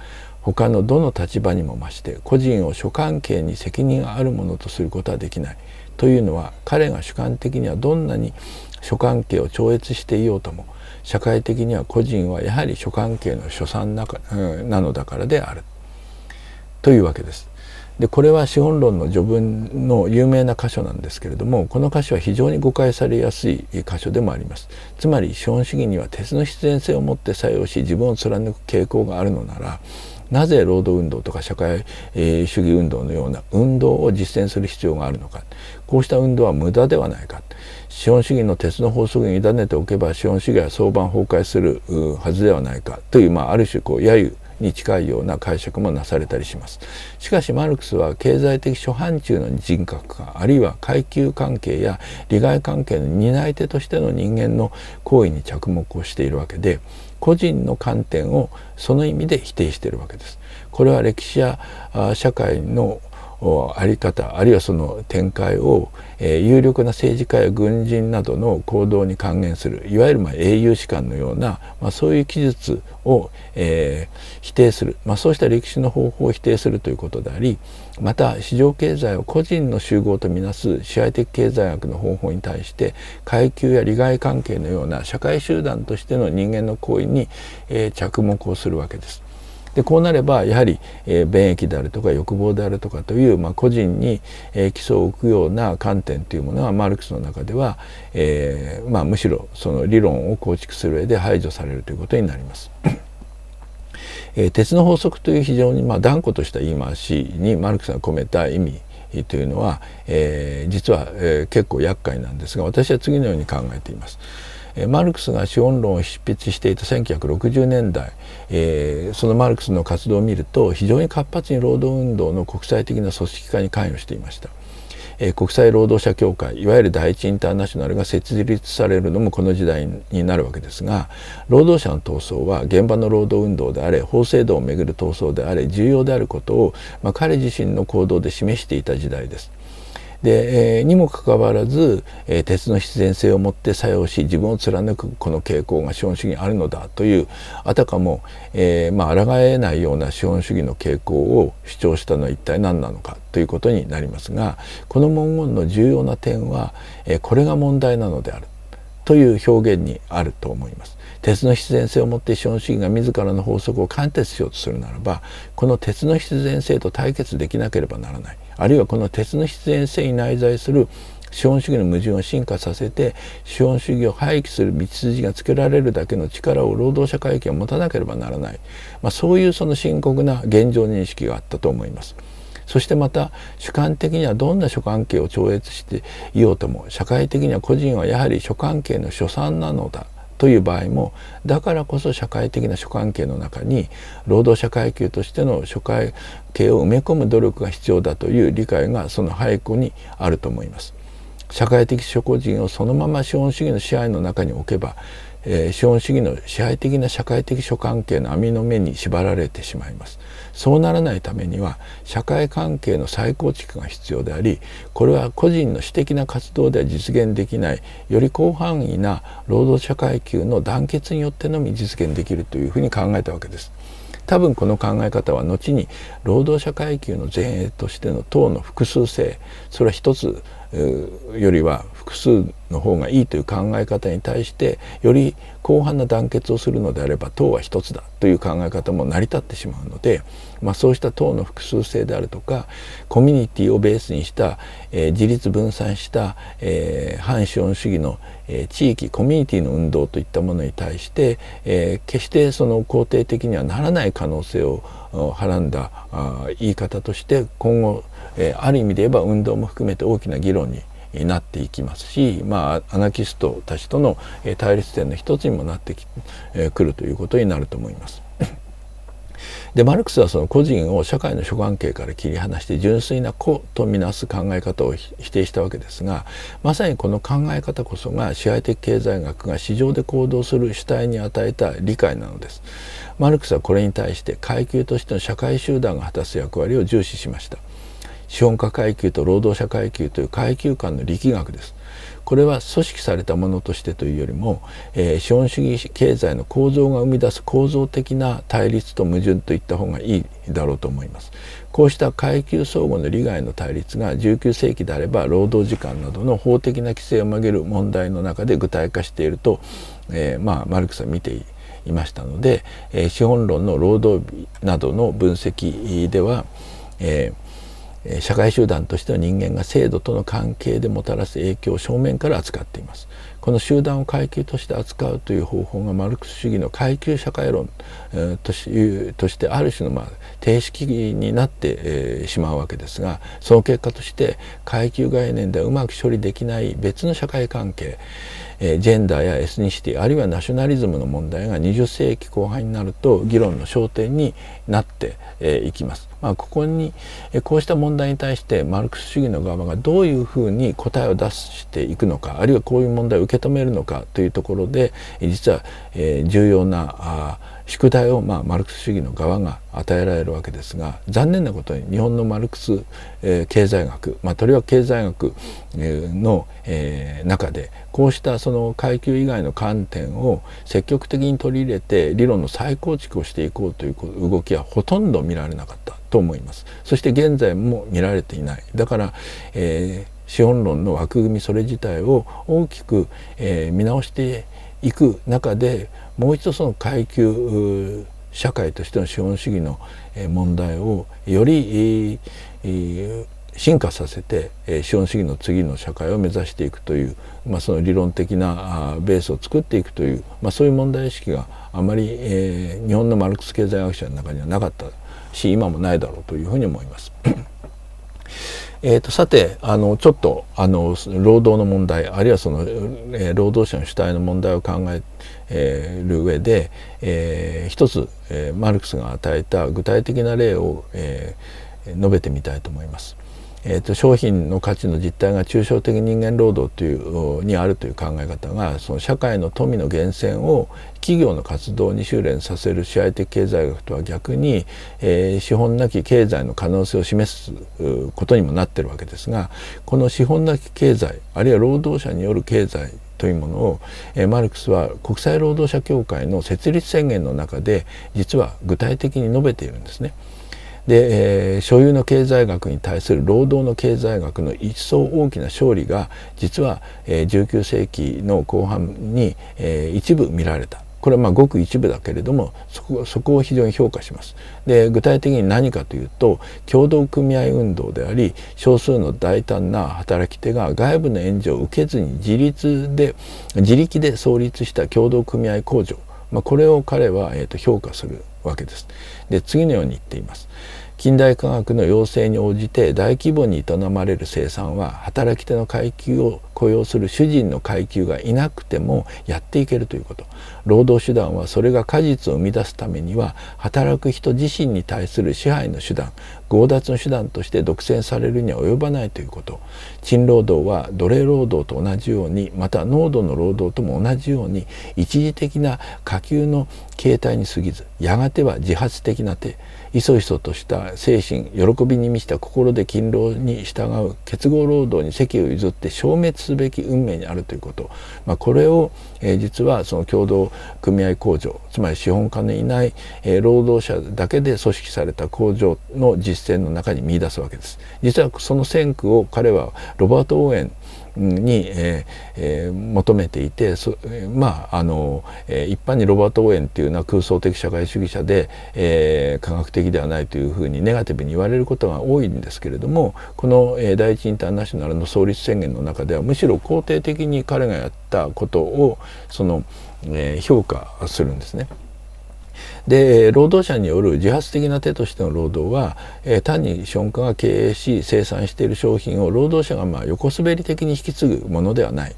他のどの立場にも増して個人を諸関係に責任があるものとすることはできないというのは彼が主観的にはどんなに諸関係を超越していようとも社会的には個人はやはり諸関係の所産ななのだからであるというわけです。でこれは資本論の序文の有名な箇所なんですけれどもこの箇所は非常に誤解されやすい箇所でもあります。つまり資本主義には鉄の必然性を持って作用し自分を貫く傾向があるのならなぜ労働運動とか社会主義運動のような運動を実践する必要があるのか。こうした運動は無駄ではないか。資本主義の鉄の法則に委ねておけば資本主義は相場崩壊するはずではないか。という、まあ、ある種こう揶揄に近いような解釈もなされたりしますしかしマルクスは経済的諸範疇の人格化あるいは階級関係や利害関係の担い手としての人間の行為に着目をしているわけで個人の観点をその意味で否定しているわけです。これは歴史や社会のあり方あるいはその展開を、えー、有力な政治家や軍人などの行動に還元するいわゆるまあ英雄史観のような、まあ、そういう記述を、えー、否定する、まあ、そうした歴史の方法を否定するということでありまた市場経済を個人の集合とみなす支配的経済学の方法に対して階級や利害関係のような社会集団としての人間の行為に、えー、着目をするわけです。でこうなればやはり、えー、便益であるとか欲望であるとかという、まあ、個人に、えー、基礎を置くような観点というものはマルクスの中では、えーまあ、むしろその理論を構築する上で排除されるということになります。えー、鉄の法則という非常にまあ断固とした言い回しにマルクスが込めた意味というのは、えー、実は、えー、結構厄介なんですが私は次のように考えています。マルクスが資本論を執筆していた1960年代、えー、そのマルクスの活動を見ると非常に活発に労働運動の国際的な組織化に関与していました。え国際労働者協会いわゆる第一インターナショナルが設立されるのもこの時代になるわけですが労働者の闘争は現場の労働運動であれ法制度をめぐる闘争であれ重要であることを、まあ、彼自身の行動で示していた時代です。で、えー、にもかかわらず、えー、鉄の必然性を持って作用し自分を貫くこの傾向が資本主義にあるのだというあたかも、えー、まあ抗えないような資本主義の傾向を主張したのは一体何なのかということになりますがこの文言の重要な点は、えー、これが問題なのであるという表現にあると思います。鉄の必然性をもって資本主義が自らの法則を貫徹しようとするならばこの鉄の必然性と対決できなければならないあるいはこの鉄の必然性に内在する資本主義の矛盾を進化させて資本主義を廃棄する道筋がつけられるだけの力を労働者階級は持たなければならない、まあ、そういうその深刻な現状認識があったと思います。そしてまた主観的にはどんな諸関係を超越していようとも社会的には個人はやはり諸関係の所産なのだという場合もだからこそ社会的な諸関係の中に労働者階級としての諸関係を埋め込む努力が必要だという理解がその背後にあると思います。社会的諸個人をそのまま資本主義の支配の中に置けばえー、資本主義の支配的な社会的諸関係の網の目に縛られてしまいますそうならないためには社会関係の再構築が必要でありこれは個人の私的な活動では実現できないより広範囲な労働者階級の団結によってのみ実現できるというふうに考えたわけです。多分この考え方は後に労働者階級の前衛としての党の複数性それは一つよりは複数の方がいいという考え方に対してより広範な団結をするのであれば党は一つだという考え方も成り立ってしまうので、まあ、そうした党の複数性であるとかコミュニティをベースにした、えー、自立分散した、えー、反資本主義の、えー、地域コミュニティの運動といったものに対して、えー、決してその肯定的にはならない可能性をはらんだ言い方として今後、え、ある意味で言えば運動も含めて大きな議論になっていきますし、まあ、アナキストたちとの対立点の一つにもなってき、え、くるということになると思います。でマルクスはその個人を社会の諸関係から切り離して純粋な個とみなす考え方を否定したわけですがまさにこの考え方こそが支配的経済学が市場で行動する主体に与えた理解なのです。マルクスはこれに対して階級としての社会集団が果たす役割を重視しました。資本家階級と労働者階級という階級間の力学です。これは組織されたものとしてというよりも、えー、資本主義経済の構造が生み出す構造的な対立と矛盾といった方がいいだろうと思います。こうした階級相互の利害の対立が19世紀であれば労働時間などの法的な規制を曲げる問題の中で具体化していると、えー、まあマルクスは見ていましたので、えー、資本論の労働日などの分析では、えー社会集団としての人間が制度との関係でもたらす影響を正面から扱っています。この集団を階級として扱うという方法がマルクス主義の階級社会論、としとしてある種のまあ定式になって、えー、しまうわけですがその結果として階級概念ではうまく処理できない別の社会関係、えー、ジェンダーやエスニシティあるいはナショナリズムの問題が20世紀後半になると議論の焦点になって、えー、きます。まあ、ここにこうした問題に対してマルクス主義の側がどういうふうに答えを出していくのかあるいはこういう問題を受け止めるのかというところで実は、えー、重要なあ宿題を、まあ、マルクス主義の側が与えられるわけですが残念なことに日本のマルクス、えー、経済学、まあ、とりわけ経済学、えー、の、えー、中でこうしたその階級以外の観点を積極的に取り入れて理論の再構築をしていこうという動きはほとんど見られなかったと思います。そして現在も見られていない。だから、えー、資本論の枠組みそれ自体を大きく、えー、見直していく中でもう一度その階級社会としての資本主義の問題をより進化させて資本主義の次の社会を目指していくという、まあ、その理論的なベースを作っていくという、まあ、そういう問題意識があまり、日本のマルクス経済学者の中にはなかったし今もないだろうというふうに思います。えーと、さてあのちょっとあの労働の問題あるいはその、えー、労働者の主体の問題を考ええ、る上で、えー、一つ、えー、マルクスが与えた具体的な例を、えー、述べてみたいと思います。えーと、商品の価値の実態が抽象的人間労働というにあるという考え方がその社会の富の源泉を企業の活動に修練させる支配的経済学とは逆に、えー、資本なき経済の可能性を示すことにもなってるわけですがこの資本なき経済あるいは労働者による経済というものを、えー、マルクスは国際労働者協会の設立宣言の中で実は具体的に述べているんですね。で、えー、所有の経済学に対する労働の経済学の一層大きな勝利が実は、えー、19世紀の後半に、えー、一部見られたこれはまあごく一部だけれどもそこそこを非常に評価します。で具体的に何かというと共同組合運動であり少数の大胆な働き手が外部の援助を受けずに自立で自力で創立した共同組合工場、まあ、これを彼は、えー、と評価するわけです。で次のように言っています。近代科学の要請に応じて大規模に営まれる生産は働き手の階級を雇用する主人の階級がいなくてもやっていけるということ。労働手段はそれが果実を生み出すためには働く人自身に対する支配の手段。強奪の手段として独占されるには及ばないということ。賃労働は奴隷労働と同じようにまた濃度の労働とも同じように一時的な下級の形態に過ぎずやがては自発的な手いそいそとした精神喜びに満ちた心で勤労に従う結合労働に席を譲って消滅すべき運命にあるということ、まあ、これを、えー、実はその協同組合工場つまり資本家のいない、えー、労働者だけで組織された工場の実践の中に見出すわけです。実はその先駆を彼はロバート・オーエンに、えーえー、求めていてそまああの、えー、一般にロバート・オーエンっていうのは空想的社会主義者で、えー、科学的ではないというふうにネガティブに言われることが多いんですけれどもこの、えー、第一インターナショナルの創立宣言の中ではむしろ肯定的に彼がやったことをその、え、評価するんですね。で労働者による自発的な手としての労働は、えー、単に資本家が経営し生産している商品を労働者がまあ横滑り的に引き継ぐものではない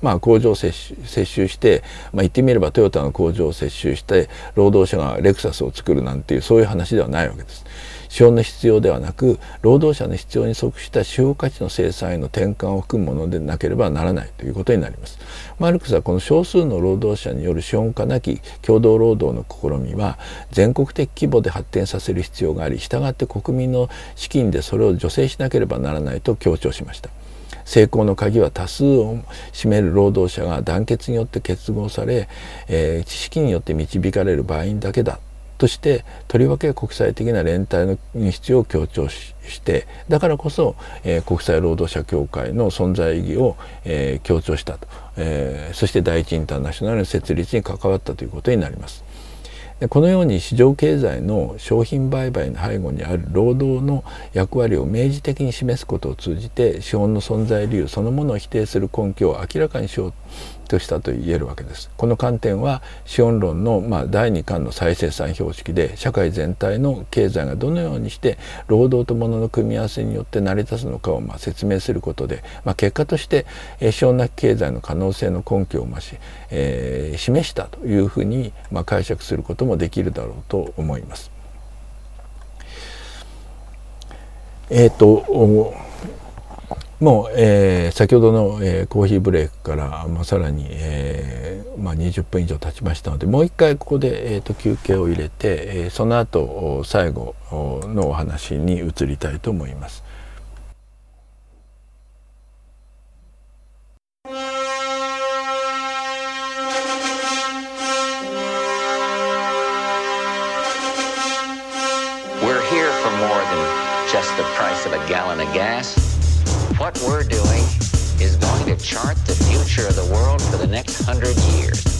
まあ、工場を接収して、まあ、言ってみればトヨタの工場を接収して労働者がレクサスを作るなんていうそういう話ではないわけです。資本の必要ではなく労働者の必要に即した使用価値の生産への転換を含むものでなければならないということになります。マルクスはこの少数の労働者による資本家なき共同労働の試みは全国的規模で発展させる必要があり従って国民の資金でそれを助成しなければならないと強調しました。成功の鍵は多数を占める労働者が団結によって結合され、えー、知識によって導かれる場合だけだとしてとりわけ国際的な連帯の必要を強調してだからこそ、えー、国際労働者協会の存在意義を、えー、強調したと、えー、そして第一インターナショナルの設立に関わったということになります。このように市場経済の商品売買の背後にある労働の役割を明示的に示すことを通じて資本の存在理由そのものを否定する根拠を明らかにしようとしたと言えるわけです。この観点は資本論の、まあ、第2巻の再生産標識で社会全体の経済がどのようにして労働と物の組み合わせによって成り立つのかをまあ説明することで、まあ、結果として資本なき経済の可能性の根拠を増し、えー、示したというふうに、まあ、解釈することもできるだろうと思います。えっ、ともう、えー、先ほどの、えー、コーヒーブレイクから、まあ、さらに、えーまあ、20分以上経ちましたのでもう一回ここで、えーと、休憩を入れて、えー、その後最後のお話に移りたいと思います。We're here for more than just the price of a gallon of gas. What we're doing is going to chart the future of the world for the next hundred years.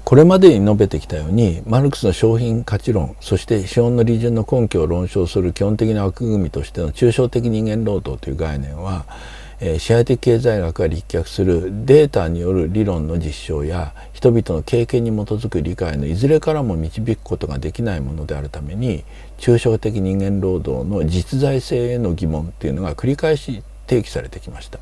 これまでに述べてきたようにマルクスの商品価値論そして資本の利潤の根拠を論証する基本的な枠組みとしての抽象的人間労働という概念は支配的経済学が立脚するデータによる理論の実証や人々の経験に基づく理解のいずれからも導くことができないものであるために抽象的人間労働の実在性への疑問っていうのが繰り返し提起されてきました。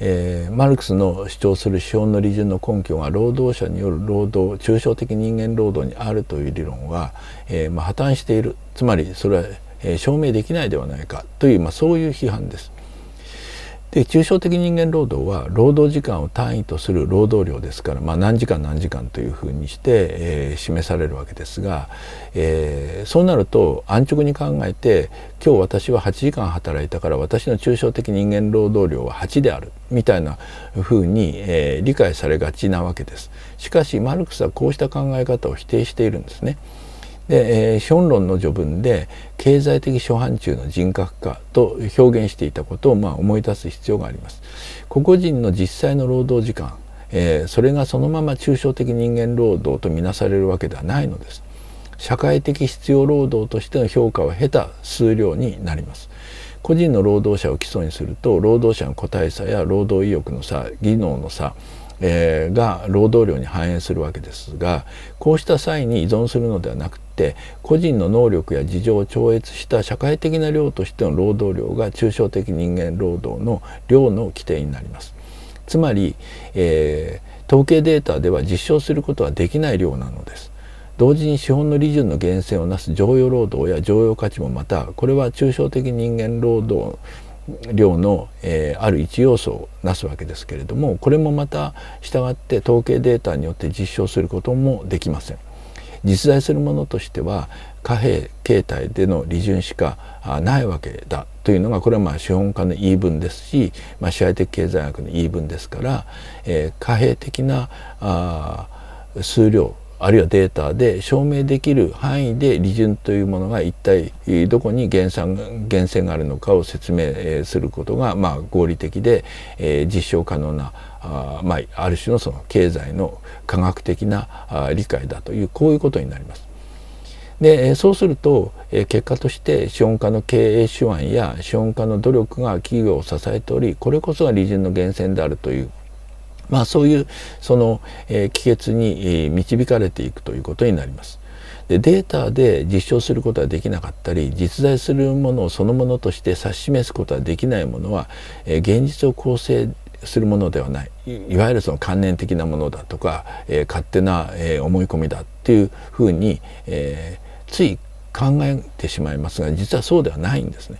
えー、マルクスの主張する資本の利潤の根拠が労働者による労働抽象的人間労働にあるという理論は、えーまあ、破綻しているつまりそれは、えー、証明できないではないかという、まあ、そういう批判です。で抽象的人間労働は労働時間を単位とする労働量ですから、まあ、何時間何時間というふうにして、えー、示されるわけですが、えー、そうなると安直に考えて今日私は8時間働いたから私の抽象的人間労働量は8であるみたいなふうに、えー、理解されがちなわけです。しかしマルクスはこうした考え方を否定しているんですね。で、えー、資本論の序文で経済的諸範疇の人格化と表現していたことをまあ思い出す必要があります。個々人の実際の労働時間、えー、それがそのまま抽象的人間労働とみなされるわけではないのです。社会的必要労働としての評価を経た数量になります。個人の労働者を基礎にすると労働者の個体差や労働意欲の差技能の差えー、が労働量に反映するわけですがこうした際に依存するのではなくて個人の能力や事情を超越した社会的な量としての労働量が抽象的人間労働の量の規定になります。つまり、えー、統計データでは実証することはできない量なのです。同時に資本の利潤の源泉をなす常用労働や常用価値もまたこれは抽象的人間労働量の、えー、ある一要素をなすわけですけれどもこれもまた従って統計データによって実証することもできません。実在するものとしては貨幣形態での利潤しかないわけだというのがこれはまあ資本家の言い分ですし、まあ、支配的経済学の言い分ですから、えー、貨幣的なあ数量あるいはデータで証明できる範囲で利潤というものが一体どこに減産源泉があるのかを説明することがまあ合理的で、えー、実証可能なあ,、まあ、ある種のその経済の科学的なあ理解だというこういうことになります。でそうすると結果として資本家の経営手腕や資本家の努力が企業を支えておりこれこそが利潤の源泉であるというまあ、そういうその、え、帰結に、導かれていくということになります。でデータで実証することはできなかったり実在するものをそのものとして指し示すことはできないものは、え、現実を構成するものではないいわゆるその観念的なものだとか、えー、勝手な、えー、思い込みだっていうふうに、えー、つい考えてしまいますが実はそうではないんですね。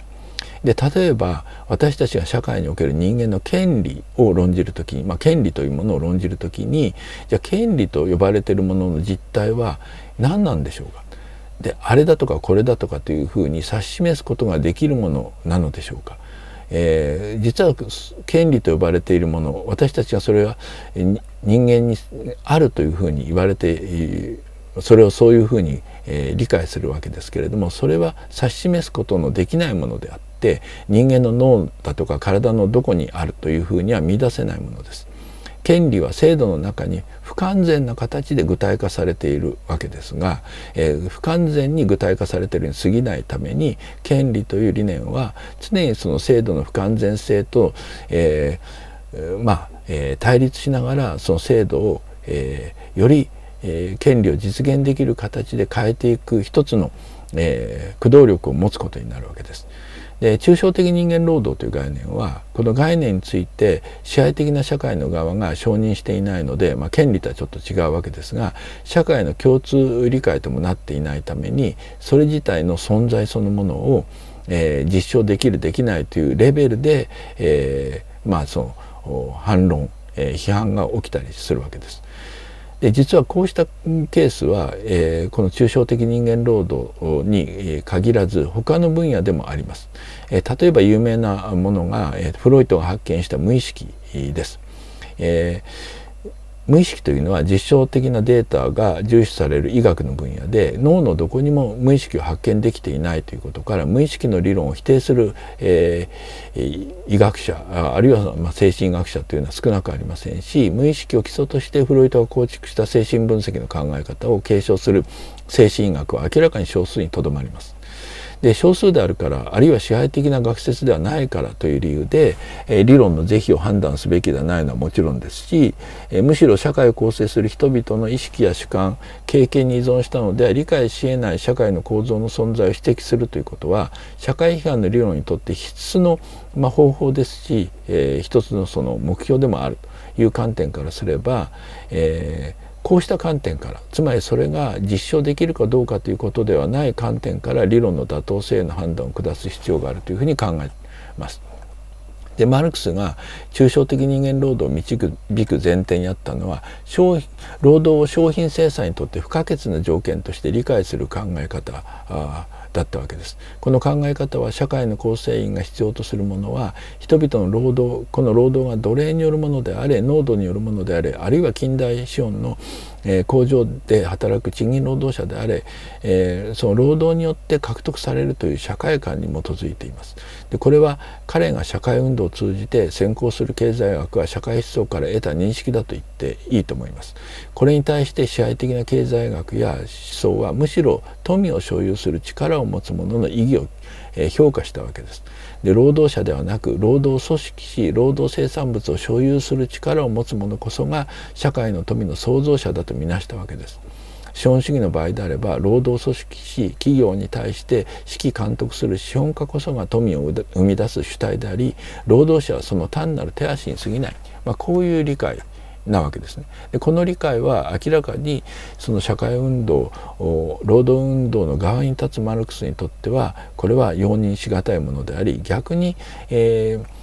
で例えば私たちが社会における人間の権利を論じる時に、まあ、権利というものを論じる時にじゃあ権利と呼ばれているものの実態は何なんでしょうかであれだとかこれだとかというふうに指し示すことができるものなのでしょうか。えー、実は権利と呼ばれているもの私たちはそれは人間にあるというふうに言われてそれをそういうふうに、えー、理解するわけですけれどもそれは指し示すことのできないものであって人間の脳だとか体のどこにあるというふうには見出せないものです。権利は制度の中に不完全な形で具体化されているわけですが、えー、不完全に具体化されているに過ぎないために権利という理念は常にその制度の不完全性と、えー、まあ、えー、対立しながらその制度を、えよりえ、権利を実現できる形で変えていく一つの、え、駆動力を持つことになるわけです。で抽象的人間労働という概念はこの概念について支配的な社会の側が承認していないので、まあ、権利とはちょっと違うわけですが社会の共通理解ともなっていないためにそれ自体の存在そのものを、えー、実証できるできないというレベルで、えー、まあその反論、えー、批判が起きたりするわけです。で実はこうしたケースは、えー、この抽象的人間労働に限らず他の分野でもあります。えー、例えば有名なものが、えー、フロイトが発見した無意識です。えー無意識というのは実証的なデータが重視される医学の分野で脳のどこにも無意識を発見できていないということから無意識の理論を否定する、えー、医学者あるいはまあ精神学者というのは少なくありませんし無意識を基礎としてフロイトが構築した精神分析の考え方を継承する精神医学は明らかに少数にとどまります。で少数であるからあるいは支配的な学説ではないからという理由で、え、理論の是非を判断すべきではないのはもちろんですし、え、むしろ社会を構成する人々の意識や主観経験に依存したのでは理解し得ない社会の構造の存在を指摘するということは社会批判の理論にとって必須の、ま、方法ですし、えー、一つのその目標でもあるという観点からすれば、えーこうした観点からつまりそれが実証できるかどうかということではない観点から理論の妥当性の判断を下す必要があるというふうに考えます。でマルクスが抽象的人間労働を導く前提にあったのは商労働を商品生産にとって不可欠な条件として理解する考え方だったわけです。この考え方は社会の構成員が必要とするものは人々の労働この労働が奴隷によるものであれ濃度によるものであれあるいは近代資本のえー、工場で働く賃金労働者であれ、えー、その労働によって獲得されるという社会観に基づいています。でこれは彼が社会運動を通じて先行する経済学は社会思想から得た認識だと言っていいと思います。これに対して支配的な経済学や思想はむしろ富を所有する力を持つ者の意義を評価したわけです。で労働者ではなく労働を組織し労働生産物を所有する力を持つ者こそが社会の富の創造者だととみなしたわけです。資本主義の場合であれば労働組織し企業に対して指揮監督する資本家こそが富を生み出す主体であり労働者はその単なる手足に過ぎない、まあ、こういう理解なわけですね。でこの理解は明らかにその社会運動労働運動の側に立つマルクスにとってはこれは容認しがたいものであり逆に、えー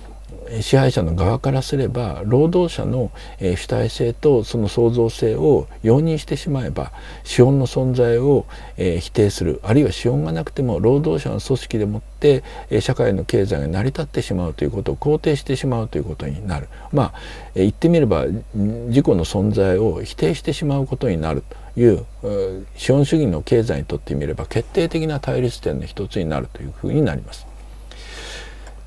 支配者の側からすれば労働者の主体性とその創造性を容認してしまえば資本の存在を否定するあるいは資本がなくても労働者の組織でもって社会の経済が成り立ってしまうということを肯定してしまうということになるまあ言ってみれば自己の存在を否定してしまうことになるという資本主義の経済にとってみれば決定的な対立点の一つになるというふうになります。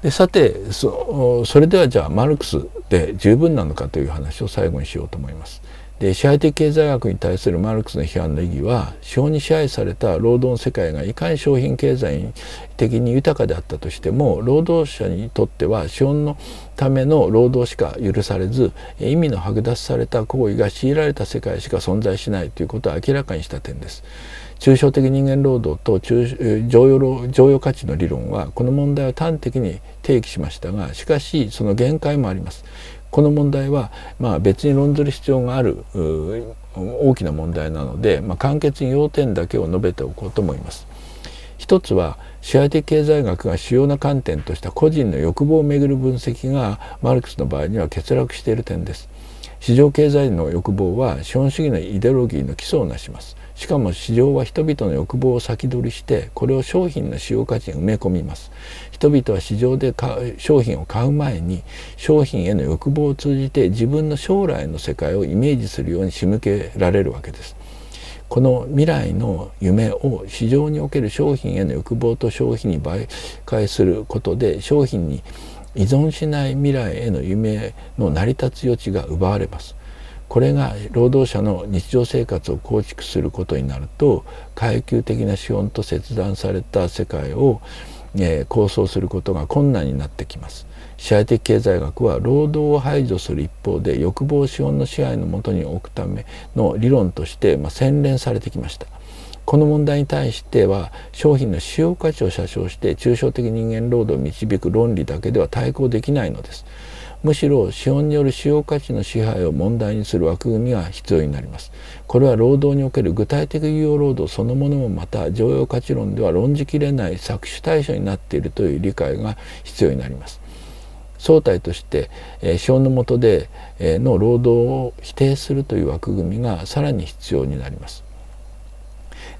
でさてそれではじゃあマルクスで十分なのかという話を最後にしようと思います。で支配的経済学に対するマルクスの批判の意義は資本に支配された労働の世界がいかに商品経済的に豊かであったとしても労働者にとっては資本のための労働しか許されず意味の剥奪された行為が強いられた世界しか存在しないということを明らかにした点です。抽象的人間労働と常用常用価値の理論はこの問題を端的に提起しましたがしかしその限界もあります。この問題は、まあ、別に論ずる必要がある大きな問題なので、まあ、簡潔に要点だけを述べておこうと思います。一つは支配的経済学が主要な観点とした個人の欲望をめぐる分析がマルクスの場合には欠落している点です。市場経済の欲望は資本主義のイデオロギーの基礎をなします。しかも市場は人々の欲望を先取りしてこれを商品の使用価値に埋め込みます。人々は市場で商品を買う前に商品への欲望を通じて自分の将来の世界をイメージするように仕向けられるわけです。この未来の夢を市場における商品への欲望と消費に媒介することで商品に依存しない未来への夢の成り立つ余地が奪われます。これが労働者の日常生活を構築することになると階級的な資本と切断された世界を、えー、構想することが困難になってきます。支配的経済学は労働を排除する一方で欲望資本の支配のもとに置くための理論として、まあ、洗練されてきました。この問題に対しては商品の使用価値を写生して抽象的人間労働を導く論理だけでは対抗できないのです。むしろ資本による使用価値の支配を問題にする枠組みが必要になります。これは労働における具体的有用労働そのものもまた常用価値論では論じきれない搾取対象になっているという理解が必要になります。相対として、えー、資本の下で、えー、の労働を否定するという枠組みがさらに必要になります。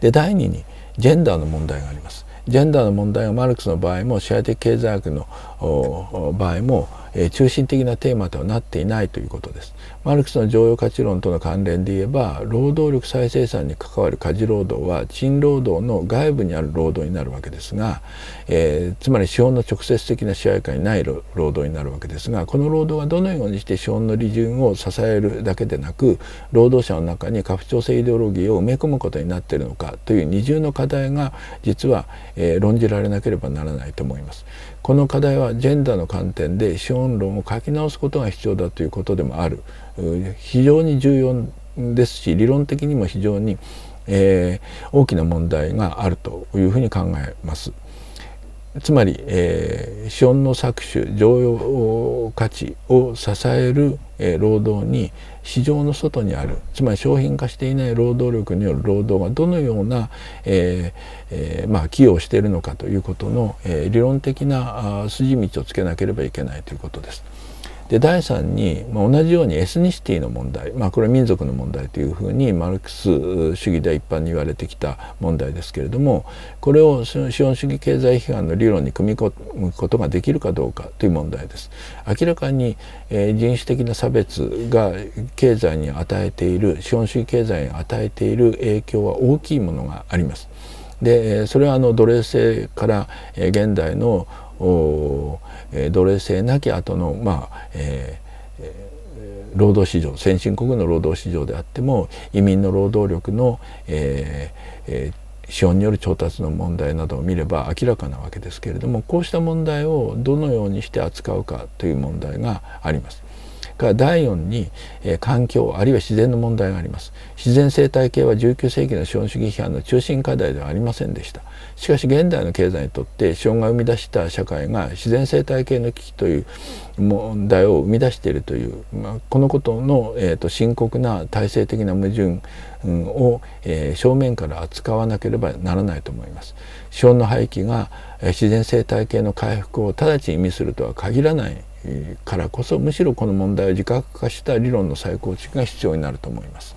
で第2にジェンダーの問題があります。ジェンダーの問題はマルクスの場合も支配的経済学の場合もえ、中心的なテーマとはなっていないということです。マルクスの常用価値論との関連で言えば労働力再生産に関わる家事労働は賃労働の外部にある労働になるわけですが、えー、つまり資本の直接的な支配下にない労働になるわけですがこの労働はどのようにして資本の利潤を支えるだけでなく労働者の中に家父長制イデオロギーを埋め込むことになっているのかという二重の課題が実は、えー、論じられなければならないと思います。この課題はジェンダーの観点で資本論を書き直すことが必要だということでもある非常に重要ですし理論的にも非常に、えー、大きな問題があるというふうに考えます。つまり、えー、資本の搾取常用価値を支える、えー、労働に市場の外にあるつまり商品化していない労働力による労働がどのような、えーえー、まあ、寄与をしているのかということの、えー、理論的な筋道をつけなければいけないということです。で第3に、まあ、同じようにエスニシティの問題、まあ、これは民族の問題というふうにマルクス主義で一般に言われてきた問題ですけれどもこれを資本主義経済批判の理論に組み込むことができるかどうかという問題です。明らかに、えー、人種的な差別が経済に与えている資本主義経済に与えている影響は大きいものがあります。でそれはあの奴隷制から現代の奴隷制なき後のまあ、えー、労働市場先進国の労働市場であっても移民の労働力の、えーえー、資本による調達の問題などを見れば明らかなわけですけれどもこうした問題をどのようにして扱うかという問題があります。から第4に、えー、環境あるいは自然の問題があります自然生態系は19世紀の資本主義批判の中心課題ではありませんでしたしかし現代の経済にとって資本が生み出した社会が自然生態系の危機という問題を生み出しているという、まあ、このことの、えーと、深刻な体制的な矛盾を、えー、正面から扱わなければならないと思います。資本の廃棄が自然生態系の回復を直ちに意味するとは限らないからこそむしろこの問題を自覚化した理論の再構築が必要になると思います。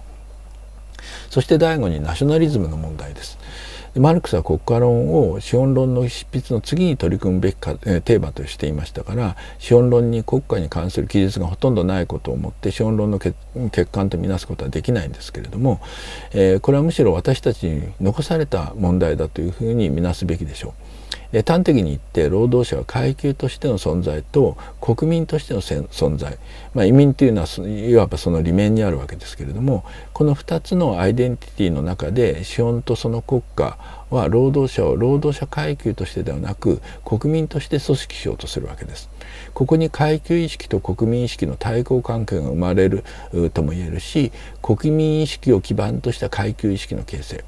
そして第後にナショナリズムの問題です。マルクスは国家論を資本論の執筆の次に取り組むべきか、え、テーマとしていましたから資本論に国家に関する記述がほとんどないことをもって資本論の欠陥とみなすことはできないんですけれども、えー、これはむしろ私たちに残された問題だというふうに見なすべきでしょう。で端的に言って労働者は階級としての存在と国民としての存在、まあ、移民というのはいわばその裏面にあるわけですけれどもこの2つのアイデンティティの中で資本とその国家は労働者を労働者階級としてではなく国民として組織しようとするわけです。ここに階級意識と国民意識の対抗関係が生まれるとも言えるし国民意識を基盤とした階級意識の形成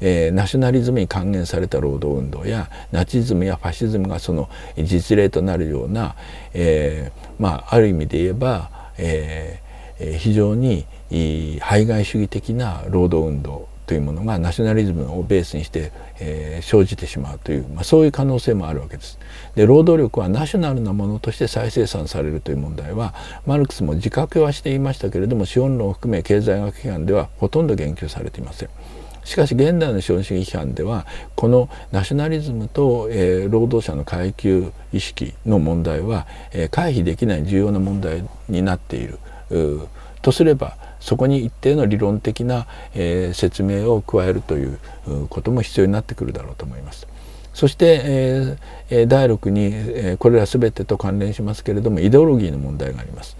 えー、ナショナリズムに還元された労働運動やナチズムやファシズムがその実例となるような、えー、まあある意味で言えば、えー、非常に排外主義的な労働運動というものがナショナリズムをベースにして、えー、生じてしまうという、まあ、そういう可能性もあるわけです。で労働力はナショナルなものとして再生産されるという問題はマルクスも自覚はしていましたけれども資本論を含め経済学批判ではほとんど言及されていません。しかし現代の資本主義批判ではこのナショナリズムと、えー、労働者の階級意識の問題は、えー、回避できない重要な問題になっているとすればそこに一定の理論的な、えー、説明を加えるということも必要になってくるだろうと思います。そして、えー、第6に、えー、これら全てと関連しますけれどもイデオロギーの問題があります。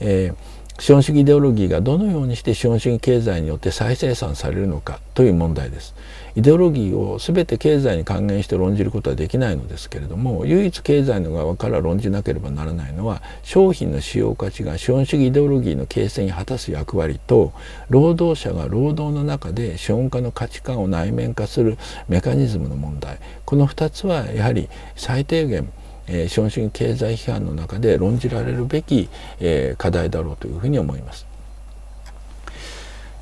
えー資本主義イデオロギーがどのようにして資本主義経済によって再生産されるのかという問題です。イデオロギーを全て経済に還元して論じることはできないのですけれども唯一経済の側から論じなければならないのは商品の使用価値が資本主義イデオロギーの形成に果たす役割と労働者が労働の中で資本家の価値観を内面化するメカニズムの問題この2つはやはり最低限えー、資本主義経済批判の中で論じられるべき、えー、課題だろうというふうに思います。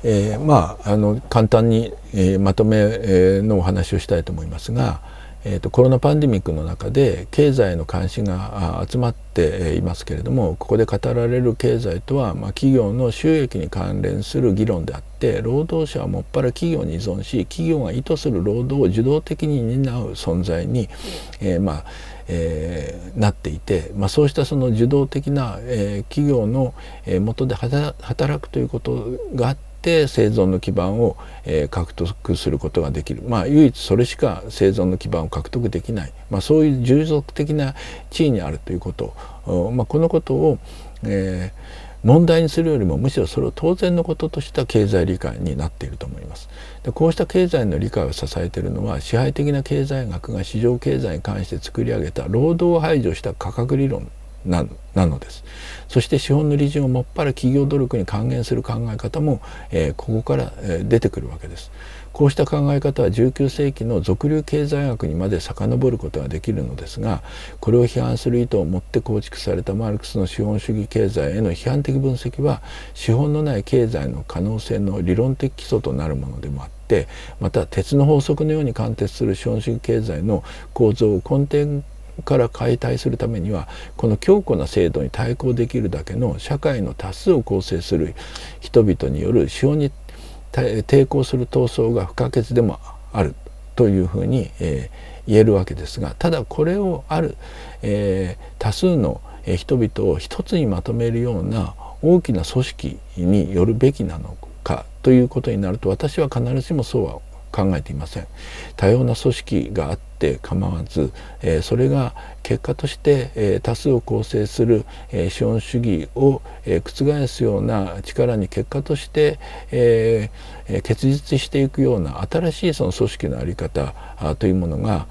えー、まああの簡単に、えー、まとめのお話をしたいと思いますが、えーと、コロナパンデミックの中で経済の関心が集まっていますけれどもここで語られる経済とは、まあ、企業の収益に関連する議論であって労働者はもっぱら企業に依存し企業が意図する労働を受動的に担う存在に、えー、まあえー、なっていて、まあ、そうしたその受動的な、えー、企業の、え、元で働くということがあって生存の基盤を、えー、獲得することができる、まあ、唯一それしか生存の基盤を獲得できない、まあ、そういう従属的な地位にあるということ、まあ、このことを、えー問題にするよりもむしろそれを当然のこととした経済理解になっていると思います。でこうした経済の理解を支えているのは支配的な経済学が市場経済に関して作り上げた労働を排除した価格理論なのです。そして資本の利潤をもっぱら企業努力に還元する考え方も、えー、ここから、えー、出てくるわけです。こうした考え方は19世紀の俗流経済学にまで遡ることができるのですがこれを批判する意図を持って構築されたマルクスの資本主義経済への批判的分析は資本のない経済の可能性の理論的基礎となるものでもあってまた鉄の法則のように貫徹する資本主義経済の構造を根底から解体するためにはこの強固な制度に対抗できるだけの社会の多数を構成する人々による資本に抵抗する闘争が不可欠でもあるというふうに、えー、言えるわけですがただこれをある、えー、多数の人々を一つにまとめるような大きな組織によるべきなのかということになると私は必ずしもそうは考えていません。多様な組織があって構わず、えー、それが結果として、えー、多数を構成する、えー、資本主義を、え覆すような力に結果として、え結実していくような新しいその組織の在り方というものが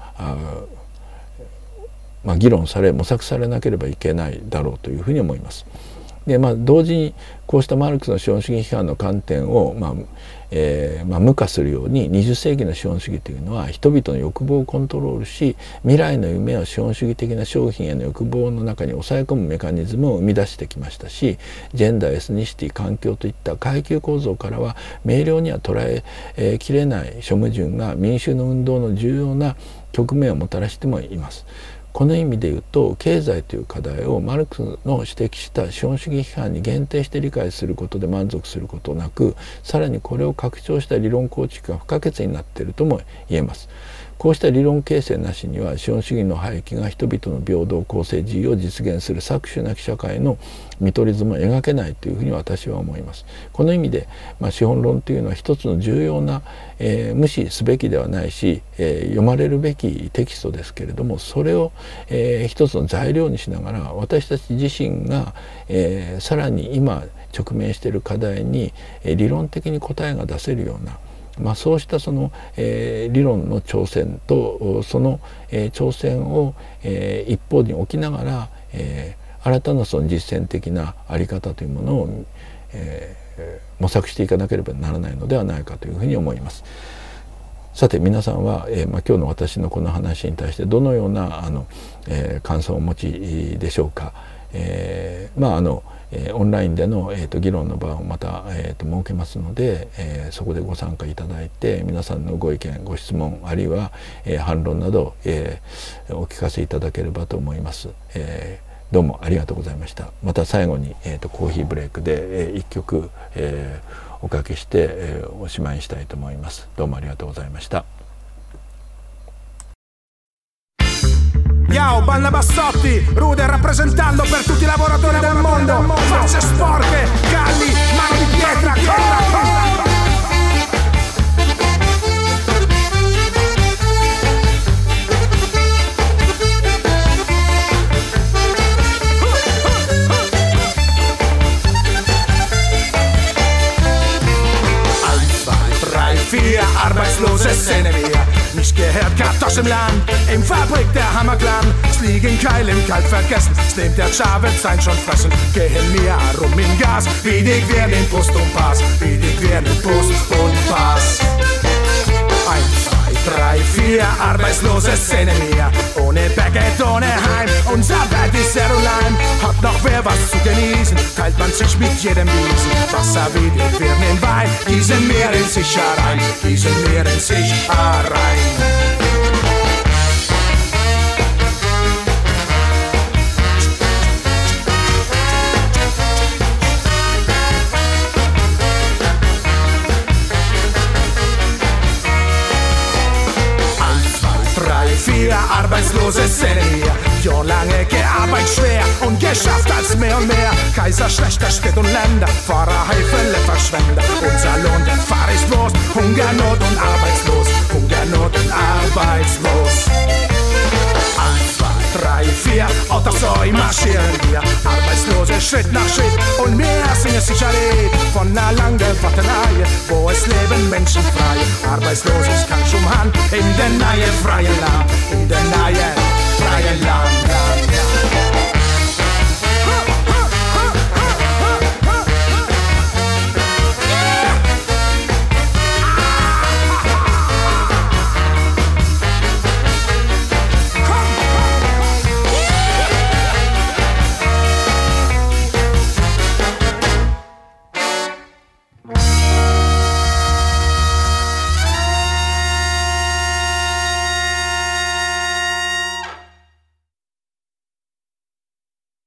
まあ、議論され模索されなければいけないだろうというふうに思います。でまあ、同時にこうしたマルクスの資本主義批判の観点を、まあえーまあ、無化するように20世紀の資本主義というのは人々の欲望をコントロールし未来の夢を資本主義的な商品への欲望の中に抑え込むメカニズムを生み出してきましたしジェンダーエスニシティ環境といった階級構造からは明瞭には捉ええー、きれない諸矛盾が民衆の運動の重要な局面をもたらしてもいます。この意味で言うと経済という課題をマルクスの指摘した資本主義批判に限定して理解することで満足することなくさらにこれを拡張した理論構築が不可欠になっているとも言えます。こうした理論形成なしには資本主義の廃棄が人々の平等公正自由を実現する搾取なき社会の見取り図も描けないというふうに私は思います。この意味で、まあ、資本論というのは一つの重要な、えー、無視すべきではないし、えー、読まれるべきテキストですけれどもそれを、えー、一つの材料にしながら私たち自身が、えー、さらに今直面している課題に、えー、理論的に答えが出せるようなまあ、そうしたその、えー、理論の挑戦とその、えー、挑戦を、えー、一方に置きながら、えー、新たなその実践的な在り方というものを、えー、模索していかなければならないのではないかというふうに思います。さて皆さんは、えーまあ、今日の私のこの話に対してどのようなあの、えー、感想をお持ちでしょうか。えー、まああのえー、オンラインでの、えーと、議論の場をまた、えーと、設けますので、えー、そこでご参加いただいて皆さんのご意見ご質問あるいは、えー、反論など、え、お聞かせいただければと思います。え、どうもありがとうございました。また最後に、えーと、コーヒーブレイクで、えー、一曲、え、おかけして、え、おしまいにしたいと思います。どうもありがとうございました。Yo, Banda Bassotti, Rude rappresentando per tutti i lavoratori del mondo. Facce sporche, calli, mani di pietra, corra, corra. Gehört Kartosch im Land, im Fabrik der Hammerklan. Es liegen Keil im Kalt vergessen, es nimmt der Chavez sein schon fressen. Gehen mir rum in Gas, wie dick werden in Brust und Pass, wie dick werden in Brust und Pass. Ein, Drei, vier arbeitslose Szene mehr. Ohne Baguette, ohne Heim. Unser Welt ist sehr allein. Hat noch wer was zu genießen? Teilt man sich mit jedem Wiesen. Wasser wie die Birnen im Wein. Gießen mehr in sich herein. Gießen mehr in sich herein. mehr Arbeitslose Senior. Jahrelange gearbeitet schwer und geschafft als mehr und mehr. Kaiser schlechter Städte und Länder, Fahrer, Heifele, Verschwender. Unser Lohn, der Fahr ist los, Hungernot und arbeitslos. Hungernot und arbeitslos drei, vier Otto Autozoi marschieren wir. Arbeitslose Schritt nach Schritt und mehr sind es sicher lebt. Von einer langen gewarteten wo es leben Menschen frei. Arbeitslosigkeit schon Hand in der neue freien Land, in der neue freien Land.